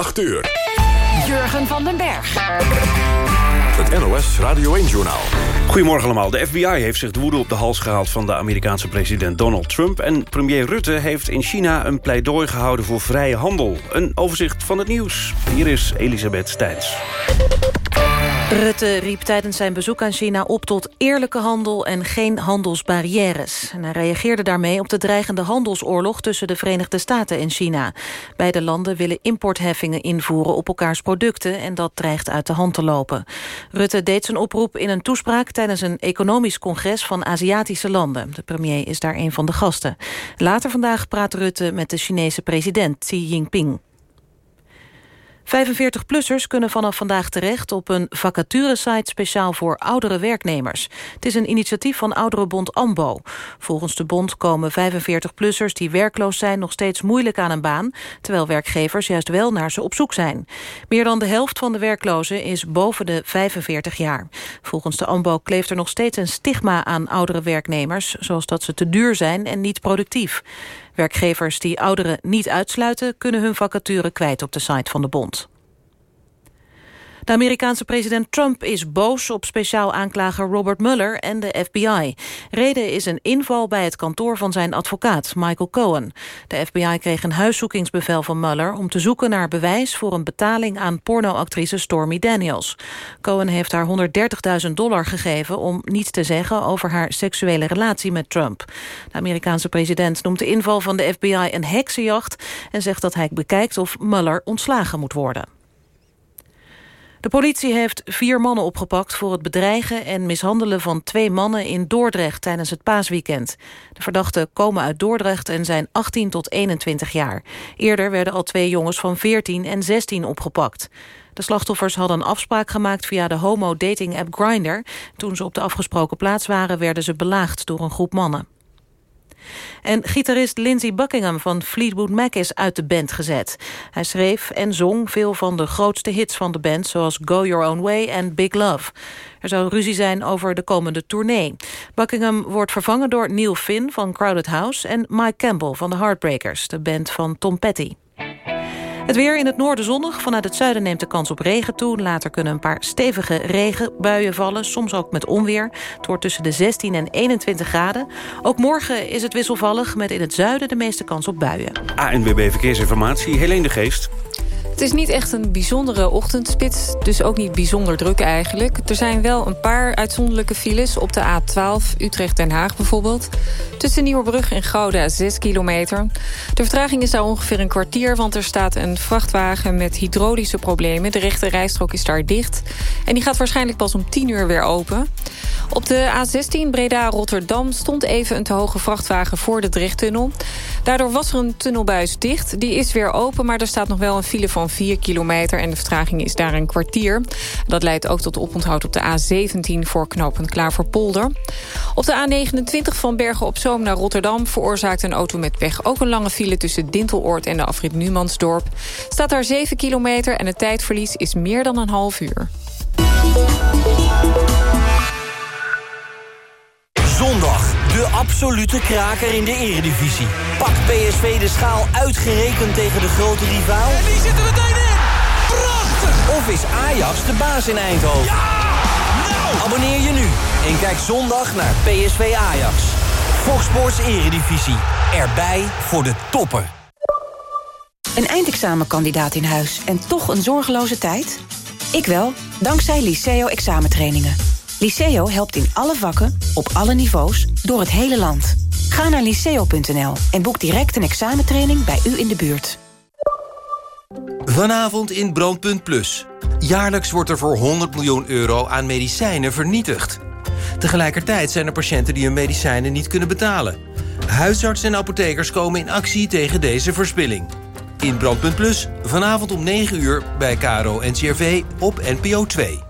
8 uur. Jurgen van den Berg. Het NOS Radio 1-journaal. Goedemorgen allemaal. De FBI heeft zich de woede op de hals gehaald... van de Amerikaanse president Donald Trump. En premier Rutte heeft in China een pleidooi gehouden voor vrije handel. Een overzicht van het nieuws. Hier is Elisabeth Stijns. Rutte riep tijdens zijn bezoek aan China op tot eerlijke handel en geen handelsbarrières. En hij reageerde daarmee op de dreigende handelsoorlog tussen de Verenigde Staten en China. Beide landen willen importheffingen invoeren op elkaars producten en dat dreigt uit de hand te lopen. Rutte deed zijn oproep in een toespraak tijdens een economisch congres van Aziatische landen. De premier is daar een van de gasten. Later vandaag praat Rutte met de Chinese president Xi Jinping. 45-plussers kunnen vanaf vandaag terecht op een vacaturesite speciaal voor oudere werknemers. Het is een initiatief van ouderenbond AMBO. Volgens de bond komen 45-plussers die werkloos zijn nog steeds moeilijk aan een baan, terwijl werkgevers juist wel naar ze op zoek zijn. Meer dan de helft van de werklozen is boven de 45 jaar. Volgens de AMBO kleeft er nog steeds een stigma aan oudere werknemers, zoals dat ze te duur zijn en niet productief. Werkgevers die ouderen niet uitsluiten... kunnen hun vacature kwijt op de site van de bond. De Amerikaanse president Trump is boos op speciaal aanklager Robert Mueller en de FBI. Reden is een inval bij het kantoor van zijn advocaat, Michael Cohen. De FBI kreeg een huiszoekingsbevel van Mueller om te zoeken naar bewijs voor een betaling aan pornoactrice Stormy Daniels. Cohen heeft haar 130.000 dollar gegeven om niets te zeggen over haar seksuele relatie met Trump. De Amerikaanse president noemt de inval van de FBI een heksenjacht en zegt dat hij bekijkt of Mueller ontslagen moet worden. De politie heeft vier mannen opgepakt voor het bedreigen en mishandelen van twee mannen in Dordrecht tijdens het paasweekend. De verdachten komen uit Dordrecht en zijn 18 tot 21 jaar. Eerder werden al twee jongens van 14 en 16 opgepakt. De slachtoffers hadden een afspraak gemaakt via de homo-dating-app Grindr. Toen ze op de afgesproken plaats waren werden ze belaagd door een groep mannen. En gitarist Lindsey Buckingham van Fleetwood Mac is uit de band gezet. Hij schreef en zong veel van de grootste hits van de band... zoals Go Your Own Way en Big Love. Er zou ruzie zijn over de komende tournee. Buckingham wordt vervangen door Neil Finn van Crowded House... en Mike Campbell van de Heartbreakers, de band van Tom Petty. Het weer in het noorden zonnig. Vanuit het zuiden neemt de kans op regen toe. Later kunnen een paar stevige regenbuien vallen. Soms ook met onweer. Het wordt tussen de 16 en 21 graden. Ook morgen is het wisselvallig. Met in het zuiden de meeste kans op buien. ANWB Verkeersinformatie, Helene de Geest. Het is niet echt een bijzondere ochtendspits, dus ook niet bijzonder druk eigenlijk. Er zijn wel een paar uitzonderlijke files op de A12, Utrecht-Den Haag bijvoorbeeld. Tussen Nieuwebrug en Gouda 6 kilometer. De vertraging is daar ongeveer een kwartier, want er staat een vrachtwagen met hydraulische problemen. De rechte rijstrook is daar dicht en die gaat waarschijnlijk pas om 10 uur weer open. Op de A16 Breda-Rotterdam stond even een te hoge vrachtwagen voor de Drechttunnel. Daardoor was er een tunnelbuis dicht. Die is weer open, maar er staat nog wel een file van 4 kilometer... en de vertraging is daar een kwartier. Dat leidt ook tot oponthoud op de A17 voor knooppunt Klaverpolder. Op de A29 van Bergen op Zoom naar Rotterdam... veroorzaakt een auto met weg ook een lange file... tussen Dinteloord en de afrit Numansdorp. Staat daar 7 kilometer en het tijdverlies is meer dan een half uur. Zondag, de absolute kraker in de eredivisie. Pak PSV de schaal uitgerekend tegen de grote rivaal? En die zitten meteen in! Prachtig! Of is Ajax de baas in Eindhoven? Ja! Nou! Abonneer je nu en kijk zondag naar PSV Ajax. Fox Sports Eredivisie. Erbij voor de toppen. Een eindexamenkandidaat in huis en toch een zorgeloze tijd? Ik wel, dankzij Liceo examentrainingen. Liceo helpt in alle vakken, op alle niveaus, door het hele land. Ga naar liceo.nl en boek direct een examentraining bij u in de buurt. Vanavond in Brandpunt Plus. Jaarlijks wordt er voor 100 miljoen euro aan medicijnen vernietigd. Tegelijkertijd zijn er patiënten die hun medicijnen niet kunnen betalen. Huisartsen en apothekers komen in actie tegen deze verspilling. In Brandpunt Plus, vanavond om 9 uur bij KRO NCRV op NPO 2.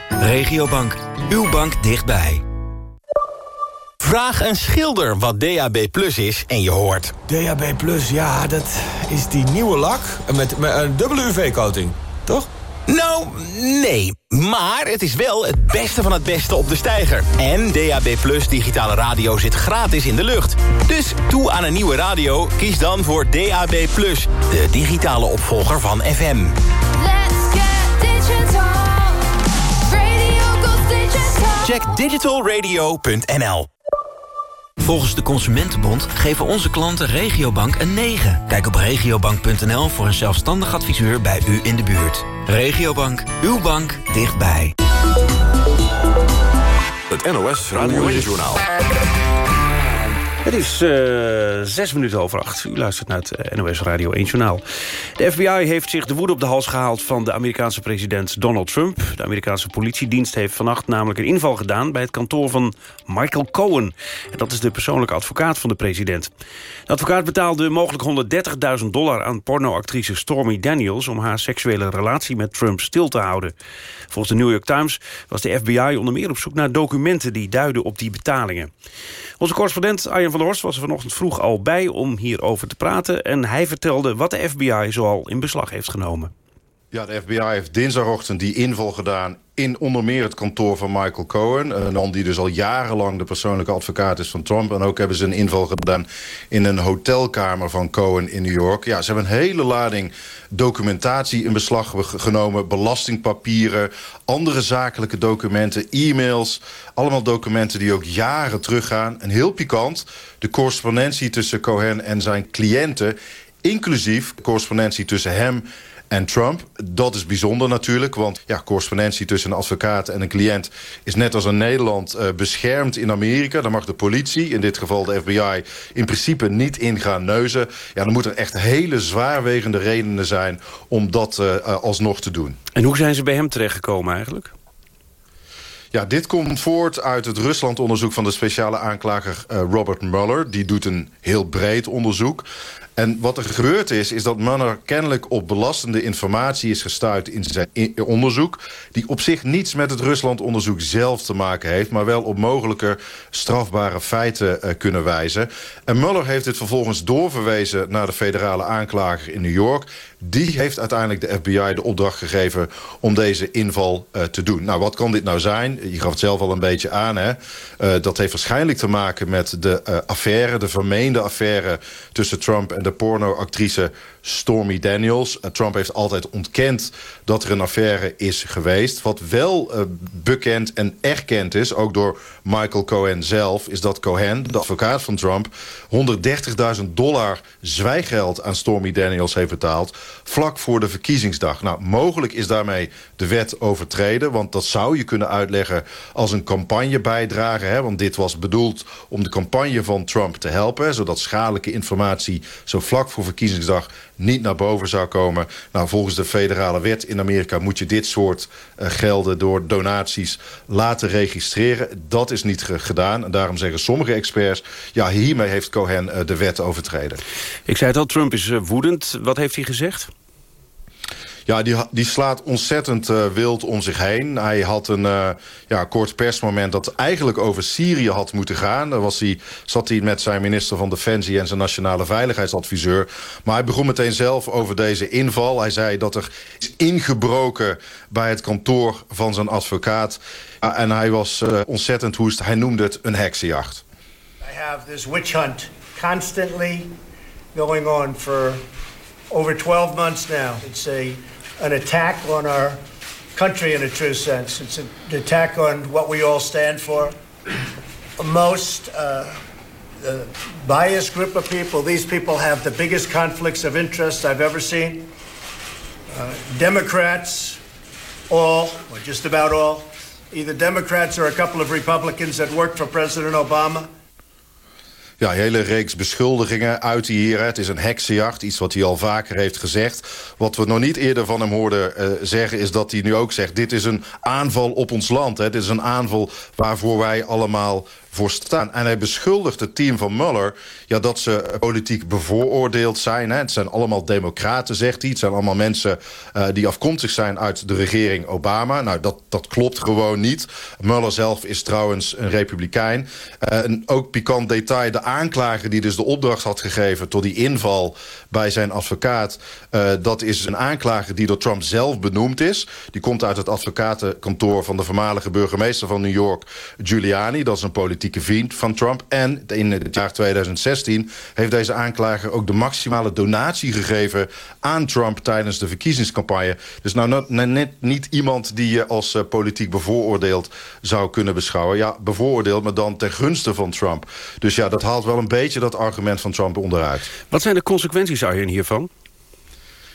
Regiobank, uw bank dichtbij. Vraag een schilder wat DAB Plus is en je hoort. DAB Plus, ja, dat is die nieuwe lak met, met een dubbele UV-coating, toch? Nou, nee. Maar het is wel het beste van het beste op de steiger. En DAB Plus digitale radio zit gratis in de lucht. Dus toe aan een nieuwe radio, kies dan voor DAB Plus. De digitale opvolger van FM. Check digitalradio.nl Volgens de Consumentenbond geven onze klanten Regiobank een 9. Kijk op regiobank.nl voor een zelfstandig adviseur bij u in de buurt. Regiobank, uw bank dichtbij. Het NOS Radio 1 Journaal. Het is uh, zes minuten over acht. U luistert naar het eh, NOS Radio 1 Journaal. De FBI heeft zich de woede op de hals gehaald van de Amerikaanse president Donald Trump. De Amerikaanse politiedienst heeft vannacht namelijk een inval gedaan... bij het kantoor van Michael Cohen. En dat is de persoonlijke advocaat van de president. De advocaat betaalde mogelijk 130.000 dollar aan pornoactrice Stormy Daniels... om haar seksuele relatie met Trump stil te houden. Volgens de New York Times was de FBI onder meer op zoek naar documenten... die duiden op die betalingen. Onze correspondent van der Horst was er vanochtend vroeg al bij om hierover te praten. En hij vertelde wat de FBI zoal in beslag heeft genomen. Ja, de FBI heeft dinsdagochtend die inval gedaan in onder meer het kantoor van Michael Cohen. Een man die dus al jarenlang de persoonlijke advocaat is van Trump. En ook hebben ze een inval gedaan in een hotelkamer van Cohen in New York. Ja, ze hebben een hele lading documentatie in beslag genomen. Belastingpapieren, andere zakelijke documenten, e-mails. Allemaal documenten die ook jaren teruggaan. En heel pikant, de correspondentie tussen Cohen en zijn cliënten... inclusief correspondentie tussen hem en Trump. Dat is bijzonder natuurlijk, want ja, correspondentie tussen een advocaat en een cliënt... is net als in Nederland uh, beschermd in Amerika. Daar mag de politie, in dit geval de FBI, in principe niet in gaan neuzen. Ja, dan moeten er echt hele zwaarwegende redenen zijn om dat uh, alsnog te doen. En hoe zijn ze bij hem terechtgekomen eigenlijk? Ja, dit komt voort uit het Rusland-onderzoek van de speciale aanklager uh, Robert Mueller. Die doet een heel breed onderzoek. En wat er gebeurd is, is dat Mueller kennelijk op belastende informatie is gestuurd in zijn onderzoek. Die op zich niets met het Rusland-onderzoek zelf te maken heeft. Maar wel op mogelijke strafbare feiten uh, kunnen wijzen. En Mueller heeft dit vervolgens doorverwezen naar de federale aanklager in New York. Die heeft uiteindelijk de FBI de opdracht gegeven om deze inval uh, te doen. Nou, wat kan dit nou zijn? Je gaf het zelf al een beetje aan. Hè? Uh, dat heeft waarschijnlijk te maken met de affaire, de vermeende affaire tussen Trump en de pornoactrice Stormy Daniels. Trump heeft altijd ontkend dat er een affaire is geweest. Wat wel uh, bekend en erkend is, ook door Michael Cohen zelf... is dat Cohen, de advocaat van Trump... 130.000 dollar zwijgeld aan Stormy Daniels heeft betaald... vlak voor de verkiezingsdag. Nou, mogelijk is daarmee de wet overtreden... want dat zou je kunnen uitleggen als een campagnebijdrage. Hè, want dit was bedoeld om de campagne van Trump te helpen... zodat schadelijke informatie zo vlak voor verkiezingsdag niet naar boven zou komen. Nou, volgens de federale wet in Amerika moet je dit soort uh, gelden door donaties laten registreren. Dat is niet gedaan. En daarom zeggen sommige experts, ja, hiermee heeft Cohen uh, de wet overtreden. Ik zei het al, Trump is uh, woedend. Wat heeft hij gezegd? Ja, die, die slaat ontzettend uh, wild om zich heen. Hij had een uh, ja, kort persmoment dat eigenlijk over Syrië had moeten gaan. Daar was hij, zat hij met zijn minister van Defensie en zijn nationale veiligheidsadviseur. Maar hij begon meteen zelf over deze inval. Hij zei dat er is ingebroken bij het kantoor van zijn advocaat. En hij was ontzettend woest. Hij noemde het een heksenjacht. I have this witch hunt constantly going on for over 12 months now. It's a an attack on our country in a true sense. It's an attack on what we all stand for. Most uh, the biased group of people. These people have the biggest conflicts of interest I've ever seen. Uh, Democrats, all, or just about all, either Democrats or a couple of Republicans that worked for President Obama. Ja, hele reeks beschuldigingen uit hier. Het is een heksenjacht, iets wat hij al vaker heeft gezegd. Wat we nog niet eerder van hem hoorden uh, zeggen... is dat hij nu ook zegt, dit is een aanval op ons land. Hè. Dit is een aanval waarvoor wij allemaal voor staan. En hij beschuldigt het team van Mueller... Ja, dat ze politiek bevooroordeeld zijn. Hè. Het zijn allemaal democraten, zegt hij. Het zijn allemaal mensen uh, die afkomstig zijn uit de regering Obama. Nou, dat, dat klopt gewoon niet. Mueller zelf is trouwens een republikein. Uh, en ook pikant detail, de aanklager die dus de opdracht had gegeven... tot die inval bij zijn advocaat... Uh, dat is een aanklager die door Trump zelf benoemd is. Die komt uit het advocatenkantoor van de voormalige burgemeester van New York... Giuliani, dat is een politieke vriend van Trump. En in het jaar 2016 heeft deze aanklager ook de maximale donatie gegeven... aan Trump tijdens de verkiezingscampagne. Dus nou net niet iemand die je als uh, politiek bevooroordeeld zou kunnen beschouwen. Ja, bevooroordeeld, maar dan ten gunste van Trump. Dus ja, dat haalt wel een beetje dat argument van Trump onderuit. Wat zijn de consequenties, Arjen, hiervan?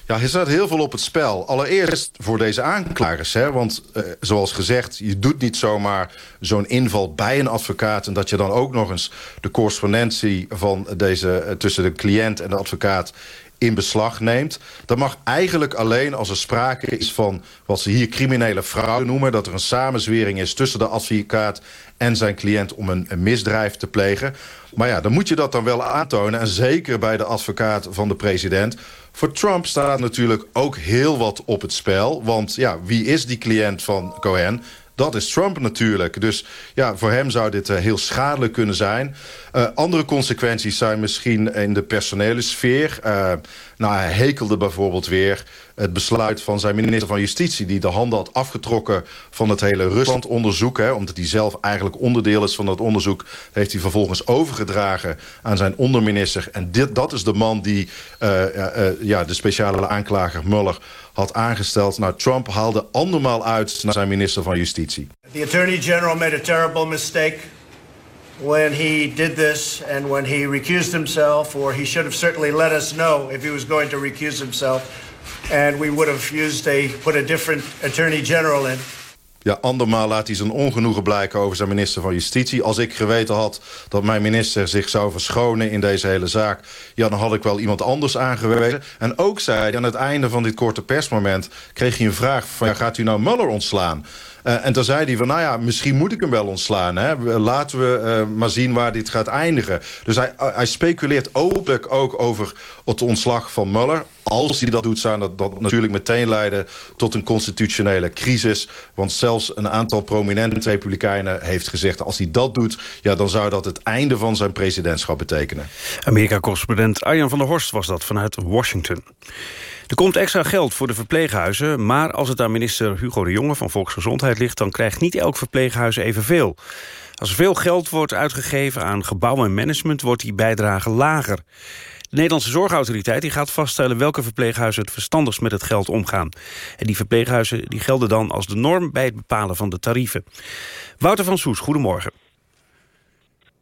Ja, er staat heel veel op het spel. Allereerst voor deze aanklagers. Hè? Want uh, zoals gezegd, je doet niet zomaar zo'n inval bij een advocaat... en dat je dan ook nog eens de correspondentie van deze, uh, tussen de cliënt en de advocaat in beslag neemt. Dat mag eigenlijk alleen als er sprake is van wat ze hier criminele fraude noemen... dat er een samenzwering is tussen de advocaat en zijn cliënt om een misdrijf te plegen. Maar ja, dan moet je dat dan wel aantonen. En zeker bij de advocaat van de president. Voor Trump staat natuurlijk ook heel wat op het spel. Want ja, wie is die cliënt van Cohen? Dat is Trump natuurlijk. Dus ja, voor hem zou dit uh, heel schadelijk kunnen zijn. Uh, andere consequenties zijn misschien in de personele sfeer. Uh, nou, hij hekelde bijvoorbeeld weer het besluit van zijn minister van Justitie... die de handen had afgetrokken van het hele Rusland-onderzoek. Omdat hij zelf eigenlijk onderdeel is van dat onderzoek... heeft hij vervolgens overgedragen aan zijn onderminister. En dit, dat is de man die ja, de speciale aanklager Mueller had aangesteld. Nou, Trump haalde andermaal uit naar zijn minister van Justitie. The Attorney General made a terrible mistake when he did this and when he recused himself, or he should have certainly let us know if he was going to recuse himself, and we would have used a put a different Attorney General in. Ja, andermaal laat hij zijn ongenoegen blijken over zijn minister van Justitie. Als ik geweten had dat mijn minister zich zou verschonen in deze hele zaak... ja, dan had ik wel iemand anders aangewezen. En ook zei hij aan het einde van dit korte persmoment... kreeg hij een vraag van, ja, gaat u nou Mueller ontslaan? Uh, en toen zei hij van, nou ja, misschien moet ik hem wel ontslaan. Hè? Laten we uh, maar zien waar dit gaat eindigen. Dus hij, uh, hij speculeert openlijk ook over het ontslag van Mueller. Als hij dat doet, zou dat, dat natuurlijk meteen leiden tot een constitutionele crisis. Want zelfs een aantal prominente republikeinen heeft gezegd... als hij dat doet, ja, dan zou dat het einde van zijn presidentschap betekenen. Amerika-correspondent Arjan van der Horst was dat vanuit Washington. Er komt extra geld voor de verpleeghuizen... maar als het aan minister Hugo de Jonge van Volksgezondheid ligt... dan krijgt niet elk verpleeghuis evenveel. Als er veel geld wordt uitgegeven aan gebouw en management... wordt die bijdrage lager. De Nederlandse Zorgautoriteit die gaat vaststellen... welke verpleeghuizen het verstandigst met het geld omgaan. En die verpleeghuizen die gelden dan als de norm... bij het bepalen van de tarieven. Wouter van Soes, goedemorgen.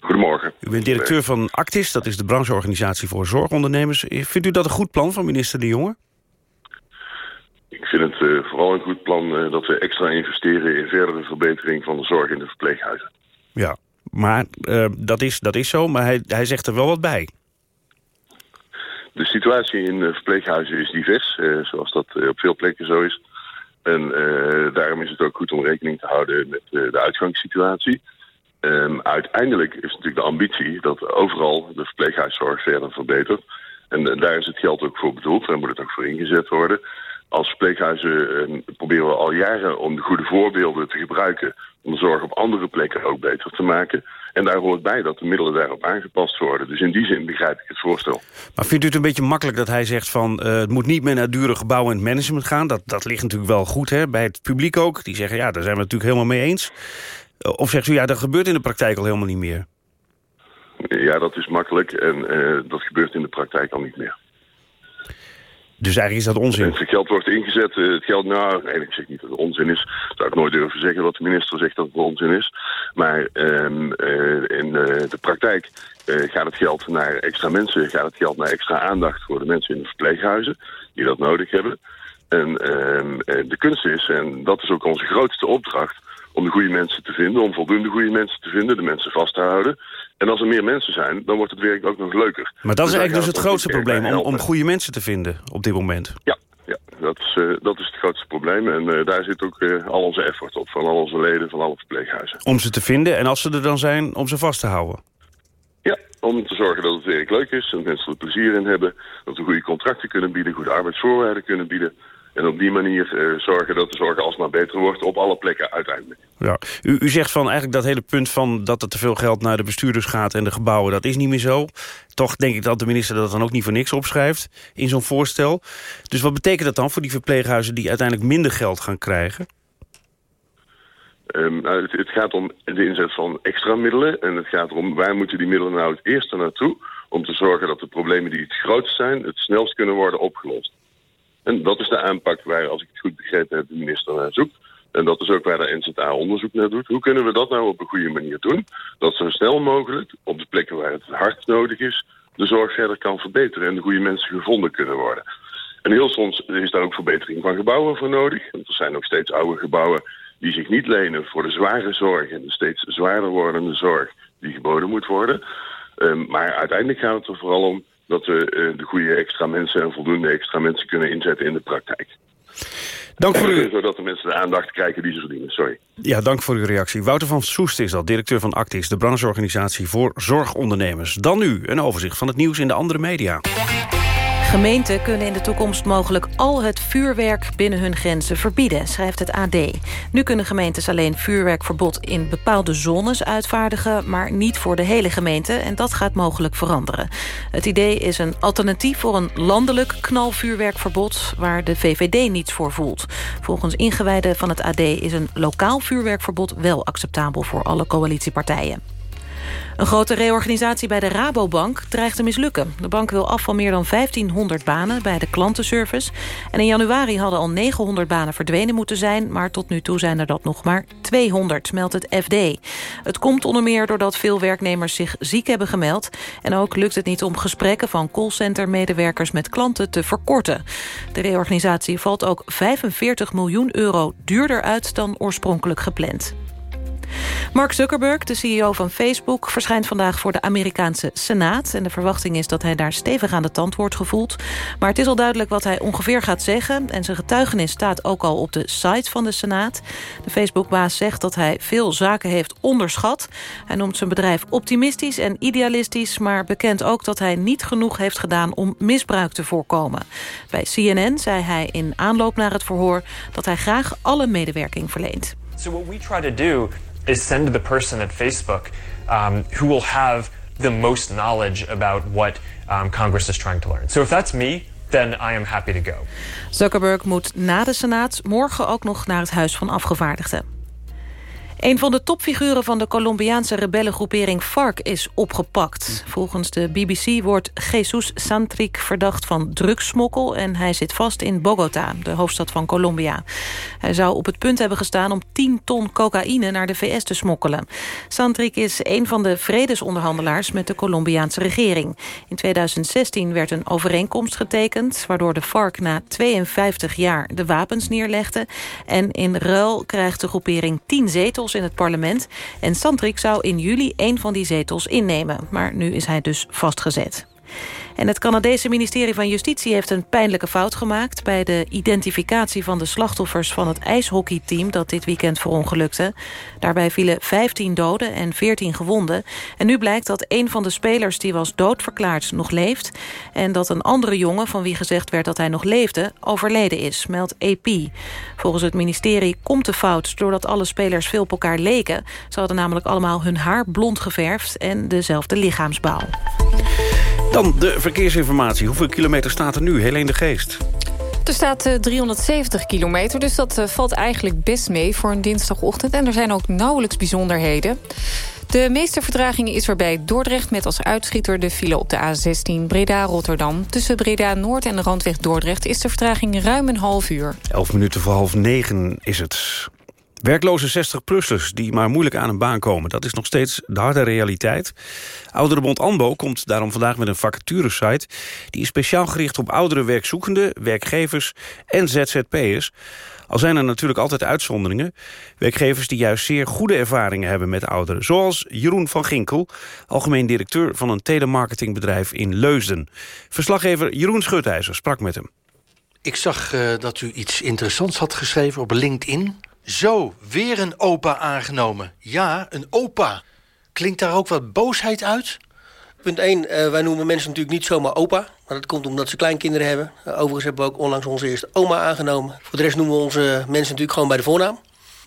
Goedemorgen. U bent directeur van Actis, dat is de brancheorganisatie voor zorgondernemers. Vindt u dat een goed plan van minister De Jonge? Ik vind het uh, vooral een goed plan uh, dat we extra investeren in verdere verbetering van de zorg in de verpleeghuizen. Ja, maar uh, dat, is, dat is zo, maar hij, hij zegt er wel wat bij. De situatie in de verpleeghuizen is divers, zoals dat op veel plekken zo is. En daarom is het ook goed om rekening te houden met de uitgangssituatie. Um, uiteindelijk is natuurlijk de ambitie dat overal de verpleeghuiszorg verder verbetert. En, en daar is het geld ook voor bedoeld, daar moet het ook voor ingezet worden als verpleeghuizen uh, proberen we al jaren om de goede voorbeelden te gebruiken... om de zorg op andere plekken ook beter te maken. En daar hoort bij dat de middelen daarop aangepast worden. Dus in die zin begrijp ik het voorstel. Maar vindt u het een beetje makkelijk dat hij zegt van... Uh, het moet niet meer naar dure gebouwen en management gaan? Dat, dat ligt natuurlijk wel goed hè? bij het publiek ook. Die zeggen ja, daar zijn we natuurlijk helemaal mee eens. Of zegt u ja, dat gebeurt in de praktijk al helemaal niet meer? Ja, dat is makkelijk en uh, dat gebeurt in de praktijk al niet meer. Dus eigenlijk is dat onzin? Het geld wordt ingezet. Het geld, nou, nee, ik zeg niet dat het onzin is. Dat zou ik nooit durven zeggen dat de minister zegt dat het onzin is. Maar um, uh, in uh, de praktijk gaat het geld naar extra mensen. Gaat het geld naar extra aandacht voor de mensen in de verpleeghuizen. Die dat nodig hebben. En um, de kunst is, en dat is ook onze grootste opdracht om de goede mensen te vinden, om voldoende goede mensen te vinden, de mensen vast te houden. En als er meer mensen zijn, dan wordt het werk ook nog leuker. Maar dat is dus eigenlijk dus het grootste probleem, om, om goede mensen te vinden op dit moment. Ja, ja dat is, eh, dat is het grootste probleem. En eh, daar zit ook eh, al onze effort op. Van al onze leden, van alle verpleeghuizen. Om ze te vinden en als ze er dan zijn, om ze vast te houden. Ja, om te zorgen dat het werk leuk is. Dat mensen er plezier in hebben. Dat we goede contracten kunnen bieden. Goede arbeidsvoorwaarden kunnen bieden. En op die manier eh, zorgen dat de zorg alsmaar beter wordt. Op alle plekken uiteindelijk. Ja. U, u zegt van eigenlijk dat hele punt van dat er te veel geld naar de bestuurders gaat en de gebouwen, dat is niet meer zo. Toch denk ik dat de minister dat dan ook niet voor niks opschrijft in zo'n voorstel. Dus wat betekent dat dan voor die verpleeghuizen die uiteindelijk minder geld gaan krijgen? Ehm, nou, het, het gaat om de inzet van extra middelen. En het gaat erom waar moeten die middelen nou het eerste naartoe. Om te zorgen dat de problemen die het grootst zijn het snelst kunnen worden opgelost. En dat is de aanpak waar, als ik het goed begrepen heb, de minister naar zoekt. En dat is ook waar de NZA onderzoek naar doet. Hoe kunnen we dat nou op een goede manier doen? Dat zo snel mogelijk, op de plekken waar het hard nodig is, de zorg verder kan verbeteren en de goede mensen gevonden kunnen worden. En heel soms is daar ook verbetering van gebouwen voor nodig. Want er zijn nog steeds oude gebouwen die zich niet lenen voor de zware zorg en de steeds zwaarder wordende zorg die geboden moet worden. Ehm, maar uiteindelijk gaat het er vooral om dat we eh, de goede extra mensen en voldoende extra mensen kunnen inzetten in de praktijk. Dank voor u. Zodat de mensen de aandacht krijgen die ze verdienen. Sorry. Ja, dank voor uw reactie. Wouter van Soest is dat, directeur van Actis... de brancheorganisatie voor zorgondernemers. Dan nu een overzicht van het nieuws in de andere media. Gemeenten kunnen in de toekomst mogelijk al het vuurwerk binnen hun grenzen verbieden, schrijft het AD. Nu kunnen gemeentes alleen vuurwerkverbod in bepaalde zones uitvaardigen, maar niet voor de hele gemeente en dat gaat mogelijk veranderen. Het idee is een alternatief voor een landelijk knalvuurwerkverbod waar de VVD niets voor voelt. Volgens ingewijden van het AD is een lokaal vuurwerkverbod wel acceptabel voor alle coalitiepartijen. Een grote reorganisatie bij de Rabobank dreigt te mislukken. De bank wil af van meer dan 1500 banen bij de klantenservice. En in januari hadden al 900 banen verdwenen moeten zijn... maar tot nu toe zijn er dat nog maar 200, meldt het FD. Het komt onder meer doordat veel werknemers zich ziek hebben gemeld. En ook lukt het niet om gesprekken van callcenter-medewerkers met klanten te verkorten. De reorganisatie valt ook 45 miljoen euro duurder uit dan oorspronkelijk gepland. Mark Zuckerberg, de CEO van Facebook... verschijnt vandaag voor de Amerikaanse Senaat. En de verwachting is dat hij daar stevig aan de tand wordt gevoeld. Maar het is al duidelijk wat hij ongeveer gaat zeggen. En zijn getuigenis staat ook al op de site van de Senaat. De Facebook-baas zegt dat hij veel zaken heeft onderschat. Hij noemt zijn bedrijf optimistisch en idealistisch... maar bekent ook dat hij niet genoeg heeft gedaan om misbruik te voorkomen. Bij CNN zei hij in aanloop naar het verhoor... dat hij graag alle medewerking verleent. So what we try to do is send the person at Facebook um, who will have the most knowledge about what um, Congress is trying to learn. So if that's me, then I am happy to go. Zuckerberg moet na de Senaat morgen ook nog naar het Huis van Afgevaardigden. Een van de topfiguren van de Colombiaanse rebellengroepering FARC is opgepakt. Volgens de BBC wordt Jesus Santrik verdacht van drugssmokkel... en hij zit vast in Bogota, de hoofdstad van Colombia. Hij zou op het punt hebben gestaan om 10 ton cocaïne naar de VS te smokkelen. Santrik is een van de vredesonderhandelaars met de Colombiaanse regering. In 2016 werd een overeenkomst getekend... waardoor de FARC na 52 jaar de wapens neerlegde... en in ruil krijgt de groepering 10 zetels in het parlement. En Santrik zou in juli een van die zetels innemen. Maar nu is hij dus vastgezet. En het Canadese ministerie van Justitie heeft een pijnlijke fout gemaakt... bij de identificatie van de slachtoffers van het ijshockeyteam... dat dit weekend verongelukte. Daarbij vielen 15 doden en 14 gewonden. En nu blijkt dat een van de spelers die was doodverklaard nog leeft... en dat een andere jongen, van wie gezegd werd dat hij nog leefde... overleden is, meldt AP. Volgens het ministerie komt de fout doordat alle spelers veel op elkaar leken. Ze hadden namelijk allemaal hun haar blond geverfd... en dezelfde lichaamsbouw. Dan de verkeersinformatie. Hoeveel kilometer staat er nu? Helene de Geest. Er staat eh, 370 kilometer, dus dat eh, valt eigenlijk best mee voor een dinsdagochtend. En er zijn ook nauwelijks bijzonderheden. De meeste vertraging is er bij Dordrecht met als uitschieter de file op de A16 Breda-Rotterdam. Tussen Breda-Noord en de randweg Dordrecht is de vertraging ruim een half uur. Elf minuten voor half negen is het. Werkloze 60-plussers die maar moeilijk aan een baan komen... dat is nog steeds de harde realiteit. Ouderenbond ANBO komt daarom vandaag met een vacaturesite... die is speciaal gericht op oudere werkzoekenden, werkgevers en ZZP'ers. Al zijn er natuurlijk altijd uitzonderingen. Werkgevers die juist zeer goede ervaringen hebben met ouderen. Zoals Jeroen van Ginkel, algemeen directeur van een telemarketingbedrijf in Leusden. Verslaggever Jeroen Schutijzer sprak met hem. Ik zag eh, dat u iets interessants had geschreven op LinkedIn. Zo, weer een opa aangenomen. Ja, een opa. Klinkt daar ook wat boosheid uit? Punt 1, wij noemen mensen natuurlijk niet zomaar opa. Maar dat komt omdat ze kleinkinderen hebben. Uh, overigens hebben we ook onlangs onze eerste oma aangenomen. Voor de rest noemen we onze mensen natuurlijk gewoon bij de voornaam.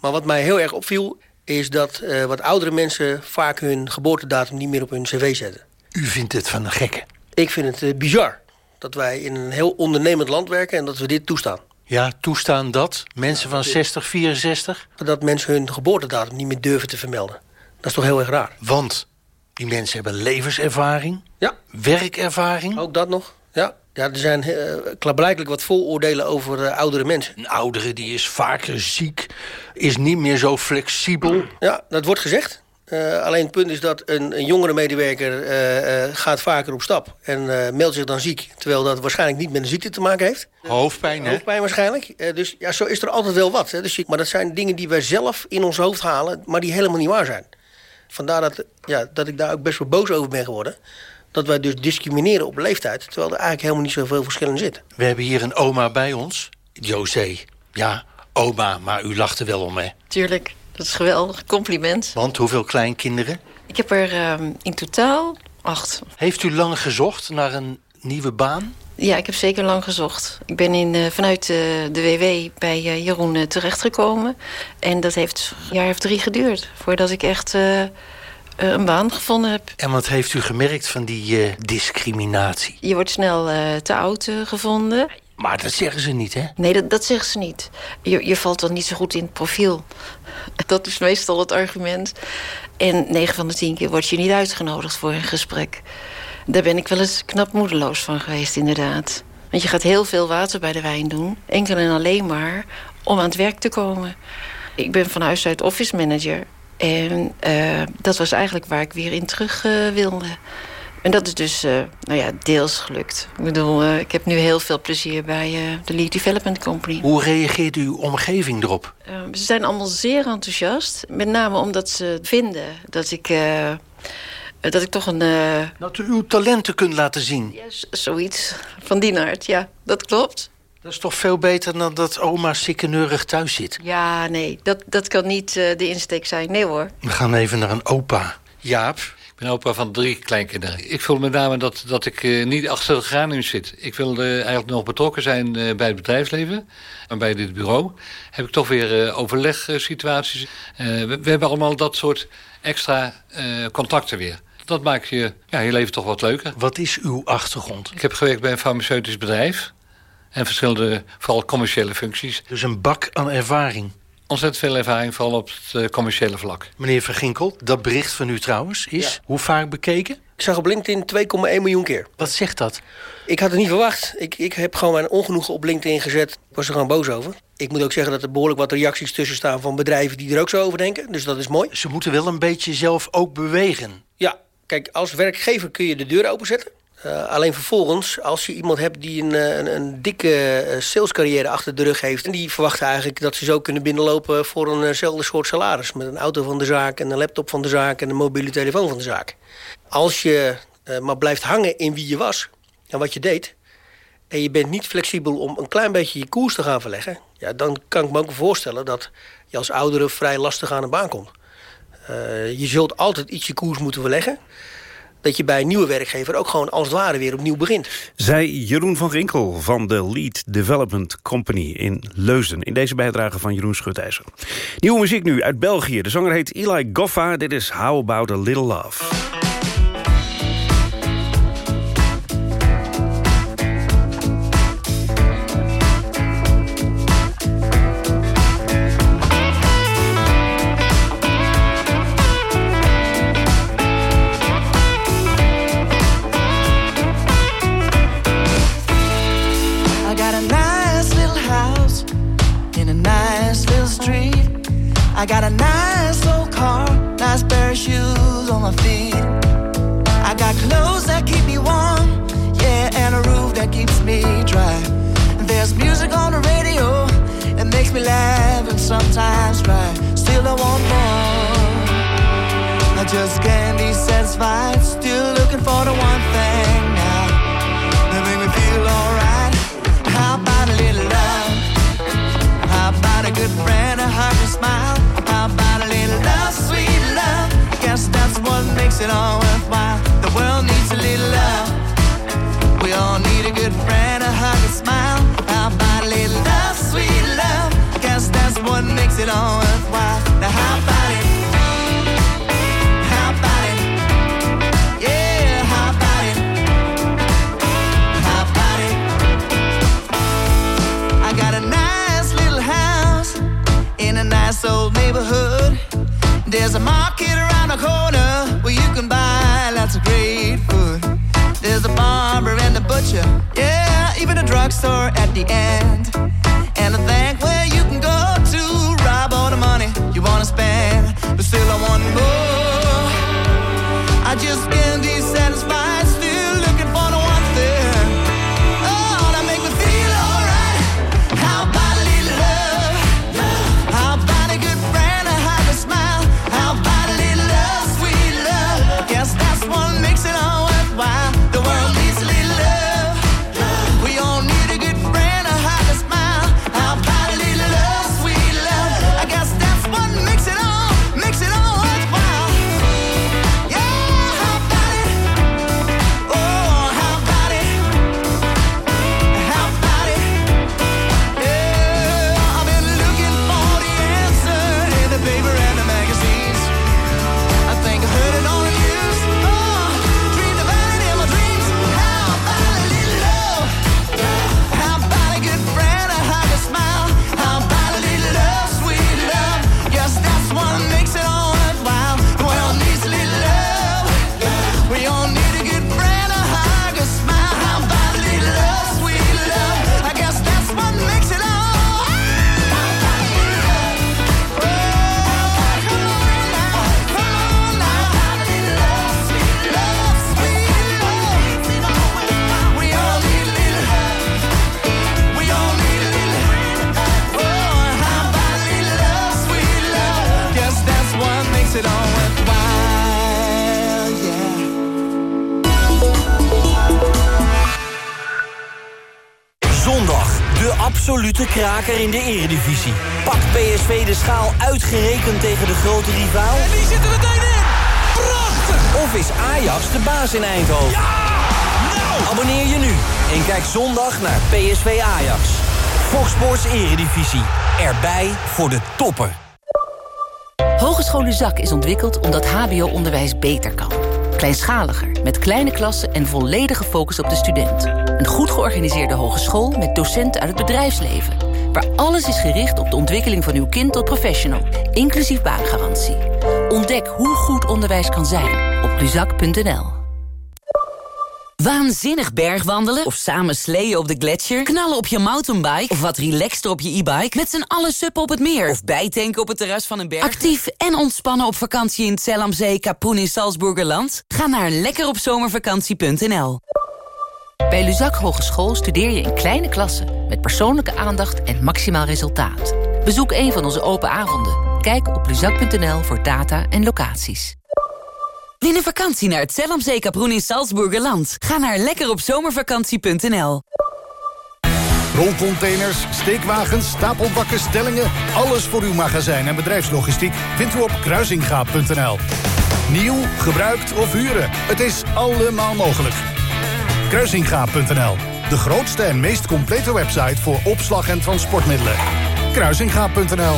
Maar wat mij heel erg opviel, is dat uh, wat oudere mensen vaak hun geboortedatum niet meer op hun cv zetten. U vindt het van een gekke? Ik vind het bizar dat wij in een heel ondernemend land werken en dat we dit toestaan. Ja, toestaan dat? Mensen van 60, 64? Dat mensen hun geboortedatum niet meer durven te vermelden. Dat is toch heel erg raar. Want die mensen hebben levenservaring, ja. werkervaring. Ook dat nog, ja. Ja, er zijn uh, klaarblijkelijk wat vooroordelen over uh, oudere mensen. Een oudere die is vaker ziek, is niet meer zo flexibel. Ja, dat wordt gezegd. Uh, alleen het punt is dat een, een jongere medewerker gaat vaker op stap... en meldt zich dan ziek, terwijl dat waarschijnlijk niet met een ziekte te maken heeft. Hoofdpijn, hè? Hoofdpijn waarschijnlijk. dus ja, zo is er altijd wel wat. Hè. Dus je, maar dat zijn dingen die wij zelf in ons hoofd halen... maar die helemaal niet waar zijn. Vandaar dat, ja, dat ik daar ook best wel boos over ben geworden dat wij dus discrimineren op leeftijd... terwijl er eigenlijk helemaal niet zoveel verschil in zit. We hebben hier een oma bij ons, José. Ja, oma, maar u lacht er wel om, hè? Tuurlijk, dat is geweldig compliment. Want hoeveel kleinkinderen? Ik heb er um, in totaal acht. Heeft u lang gezocht naar een nieuwe baan? Ja, ik heb zeker lang gezocht. Ik ben in, uh, vanuit uh, de WW bij uh, Jeroen terechtgekomen. En dat heeft een jaar of drie geduurd... voordat ik echt een baan gevonden heb. En wat heeft u gemerkt van die discriminatie? Je wordt snel te oud gevonden. Maar dat zeggen ze niet, hè? Nee, dat, dat zeggen ze niet. Je, je valt dan niet zo goed in het profiel. Dat is meestal het argument. En 9 van de 10 keer word je niet uitgenodigd voor een gesprek. Daar ben ik wel eens knap moedeloos van geweest, inderdaad. Want je gaat heel veel water bij de wijn doen. Enkel en alleen maar om aan het werk te komen. Ik ben van huis uit office manager. En uh, dat was eigenlijk waar ik weer in terug uh, wilde. En dat is dus uh, nou ja, deels gelukt. Ik bedoel, ik heb nu heel veel plezier bij de Lead Development Company. Hoe reageert uw omgeving erop? ze zijn allemaal zeer enthousiast. Met name omdat ze vinden dat ik... dat ik toch een... Dat u uw talenten kunt laten zien. Ja, zoiets van die ja. Dat klopt. Dat is toch veel beter dan dat oma sikkeneurig thuis zit? Ja, nee, dat, dat kan niet de insteek zijn. Nee hoor. We gaan even naar een opa. Jaap? Ik ben opa van drie kleinkinderen. Ik voel met name dat, dat ik uh, niet achter de geranium zit. Ik wil uh, eigenlijk nog betrokken zijn bij het bedrijfsleven. En bij dit bureau heb ik toch weer overlegsituaties. We, we, hebben allemaal dat soort extra contacten weer dat maakt je, ja, je leven toch wat leuker. Wat is uw achtergrond? Ik heb gewerkt bij een farmaceutisch bedrijf. En verschillende, vooral commerciële functies. Dus een bak aan ervaring? Ontzettend veel ervaring, vooral op het uh, commerciële vlak. Meneer Verginkel, dat bericht van u trouwens is ja. hoe vaak bekeken? Ik zag op LinkedIn 2,1 miljoen keer. Wat zegt dat? Ik had het niet verwacht. Ik, ik heb gewoon mijn ongenoegen op LinkedIn gezet. Ik was er gewoon boos over. Ik moet ook zeggen dat er behoorlijk wat reacties tussen staan... van bedrijven die er ook zo over denken. Dus dat is mooi. Ze moeten wel een beetje zelf ook bewegen. Ja, kijk, als werkgever kun je de deur openzetten. Uh, alleen vervolgens, als je iemand hebt die een, een, een dikke salescarrière achter de rug heeft... en die verwacht eigenlijk dat ze zo kunnen binnenlopen voor eenzelfde soort salaris... met een auto van de zaak en een laptop van de zaak en een mobiele telefoon van de zaak. Als je maar blijft hangen in wie je was en wat je deed... en je bent niet flexibel om een klein beetje je koers te gaan verleggen... Ja, dan kan ik me ook voorstellen dat je als oudere vrij lastig aan de baan komt. Je zult altijd iets je koers moeten verleggen dat je bij een nieuwe werkgever ook gewoon als het ware weer opnieuw begint. Zij Jeroen van Rinkel van de Lead Development Company in Leusden. In deze bijdrage van Jeroen Schutijzer. Nieuwe muziek nu uit België. De zanger heet Eli Goffa. Dit is How About a Little Love. I got a nice old car, nice pair of shoes on my feet. I got clothes that keep me warm, yeah, and a roof that keeps me dry. There's music on the radio it makes me laugh and sometimes cry. Still, I want more. I just can't be satisfied. Still makes it all worthwhile. The world needs a little love. We all need a good friend, a hug, a smile. How about a little love, sweet love? I guess that's what makes it all worthwhile. Now, how about it? nice old neighborhood. There's a market around the corner. Yeah, even a drugstore at the end. Fox Sports Eredivisie. Erbij voor de toppen. Hogeschool Luzak is ontwikkeld omdat hbo-onderwijs beter kan. Kleinschaliger, met kleine klassen en volledige focus op de student. Een goed georganiseerde hogeschool met docenten uit het bedrijfsleven. Waar alles is gericht op de ontwikkeling van uw kind tot professional. Inclusief baangarantie. Ontdek hoe goed onderwijs kan zijn op luzak.nl. Waanzinnig bergwandelen of samen sleeën op de gletsjer... knallen op je mountainbike of wat relaxter op je e-bike... met z'n allen suppen op het meer of bijtanken op het terras van een berg. Actief en ontspannen op vakantie in Zellamzee, Kapoen in Salzburgerland? Ga naar lekkeropzomervakantie.nl. Bij Luzak Hogeschool studeer je in kleine klassen... met persoonlijke aandacht en maximaal resultaat. Bezoek een van onze open avonden. Kijk op luzak.nl voor data en locaties. Win een vakantie naar het Zellamzee Kaproen in Salzburgerland. Ga naar lekkeropzomervakantie.nl. Rolcontainers, steekwagens, stapelbakken, stellingen... alles voor uw magazijn en bedrijfslogistiek vindt u op kruisingaap.nl. Nieuw, gebruikt of huren, het is allemaal mogelijk. Kruisingaap.nl, de grootste en meest complete website... voor opslag en transportmiddelen. Kruisingaap.nl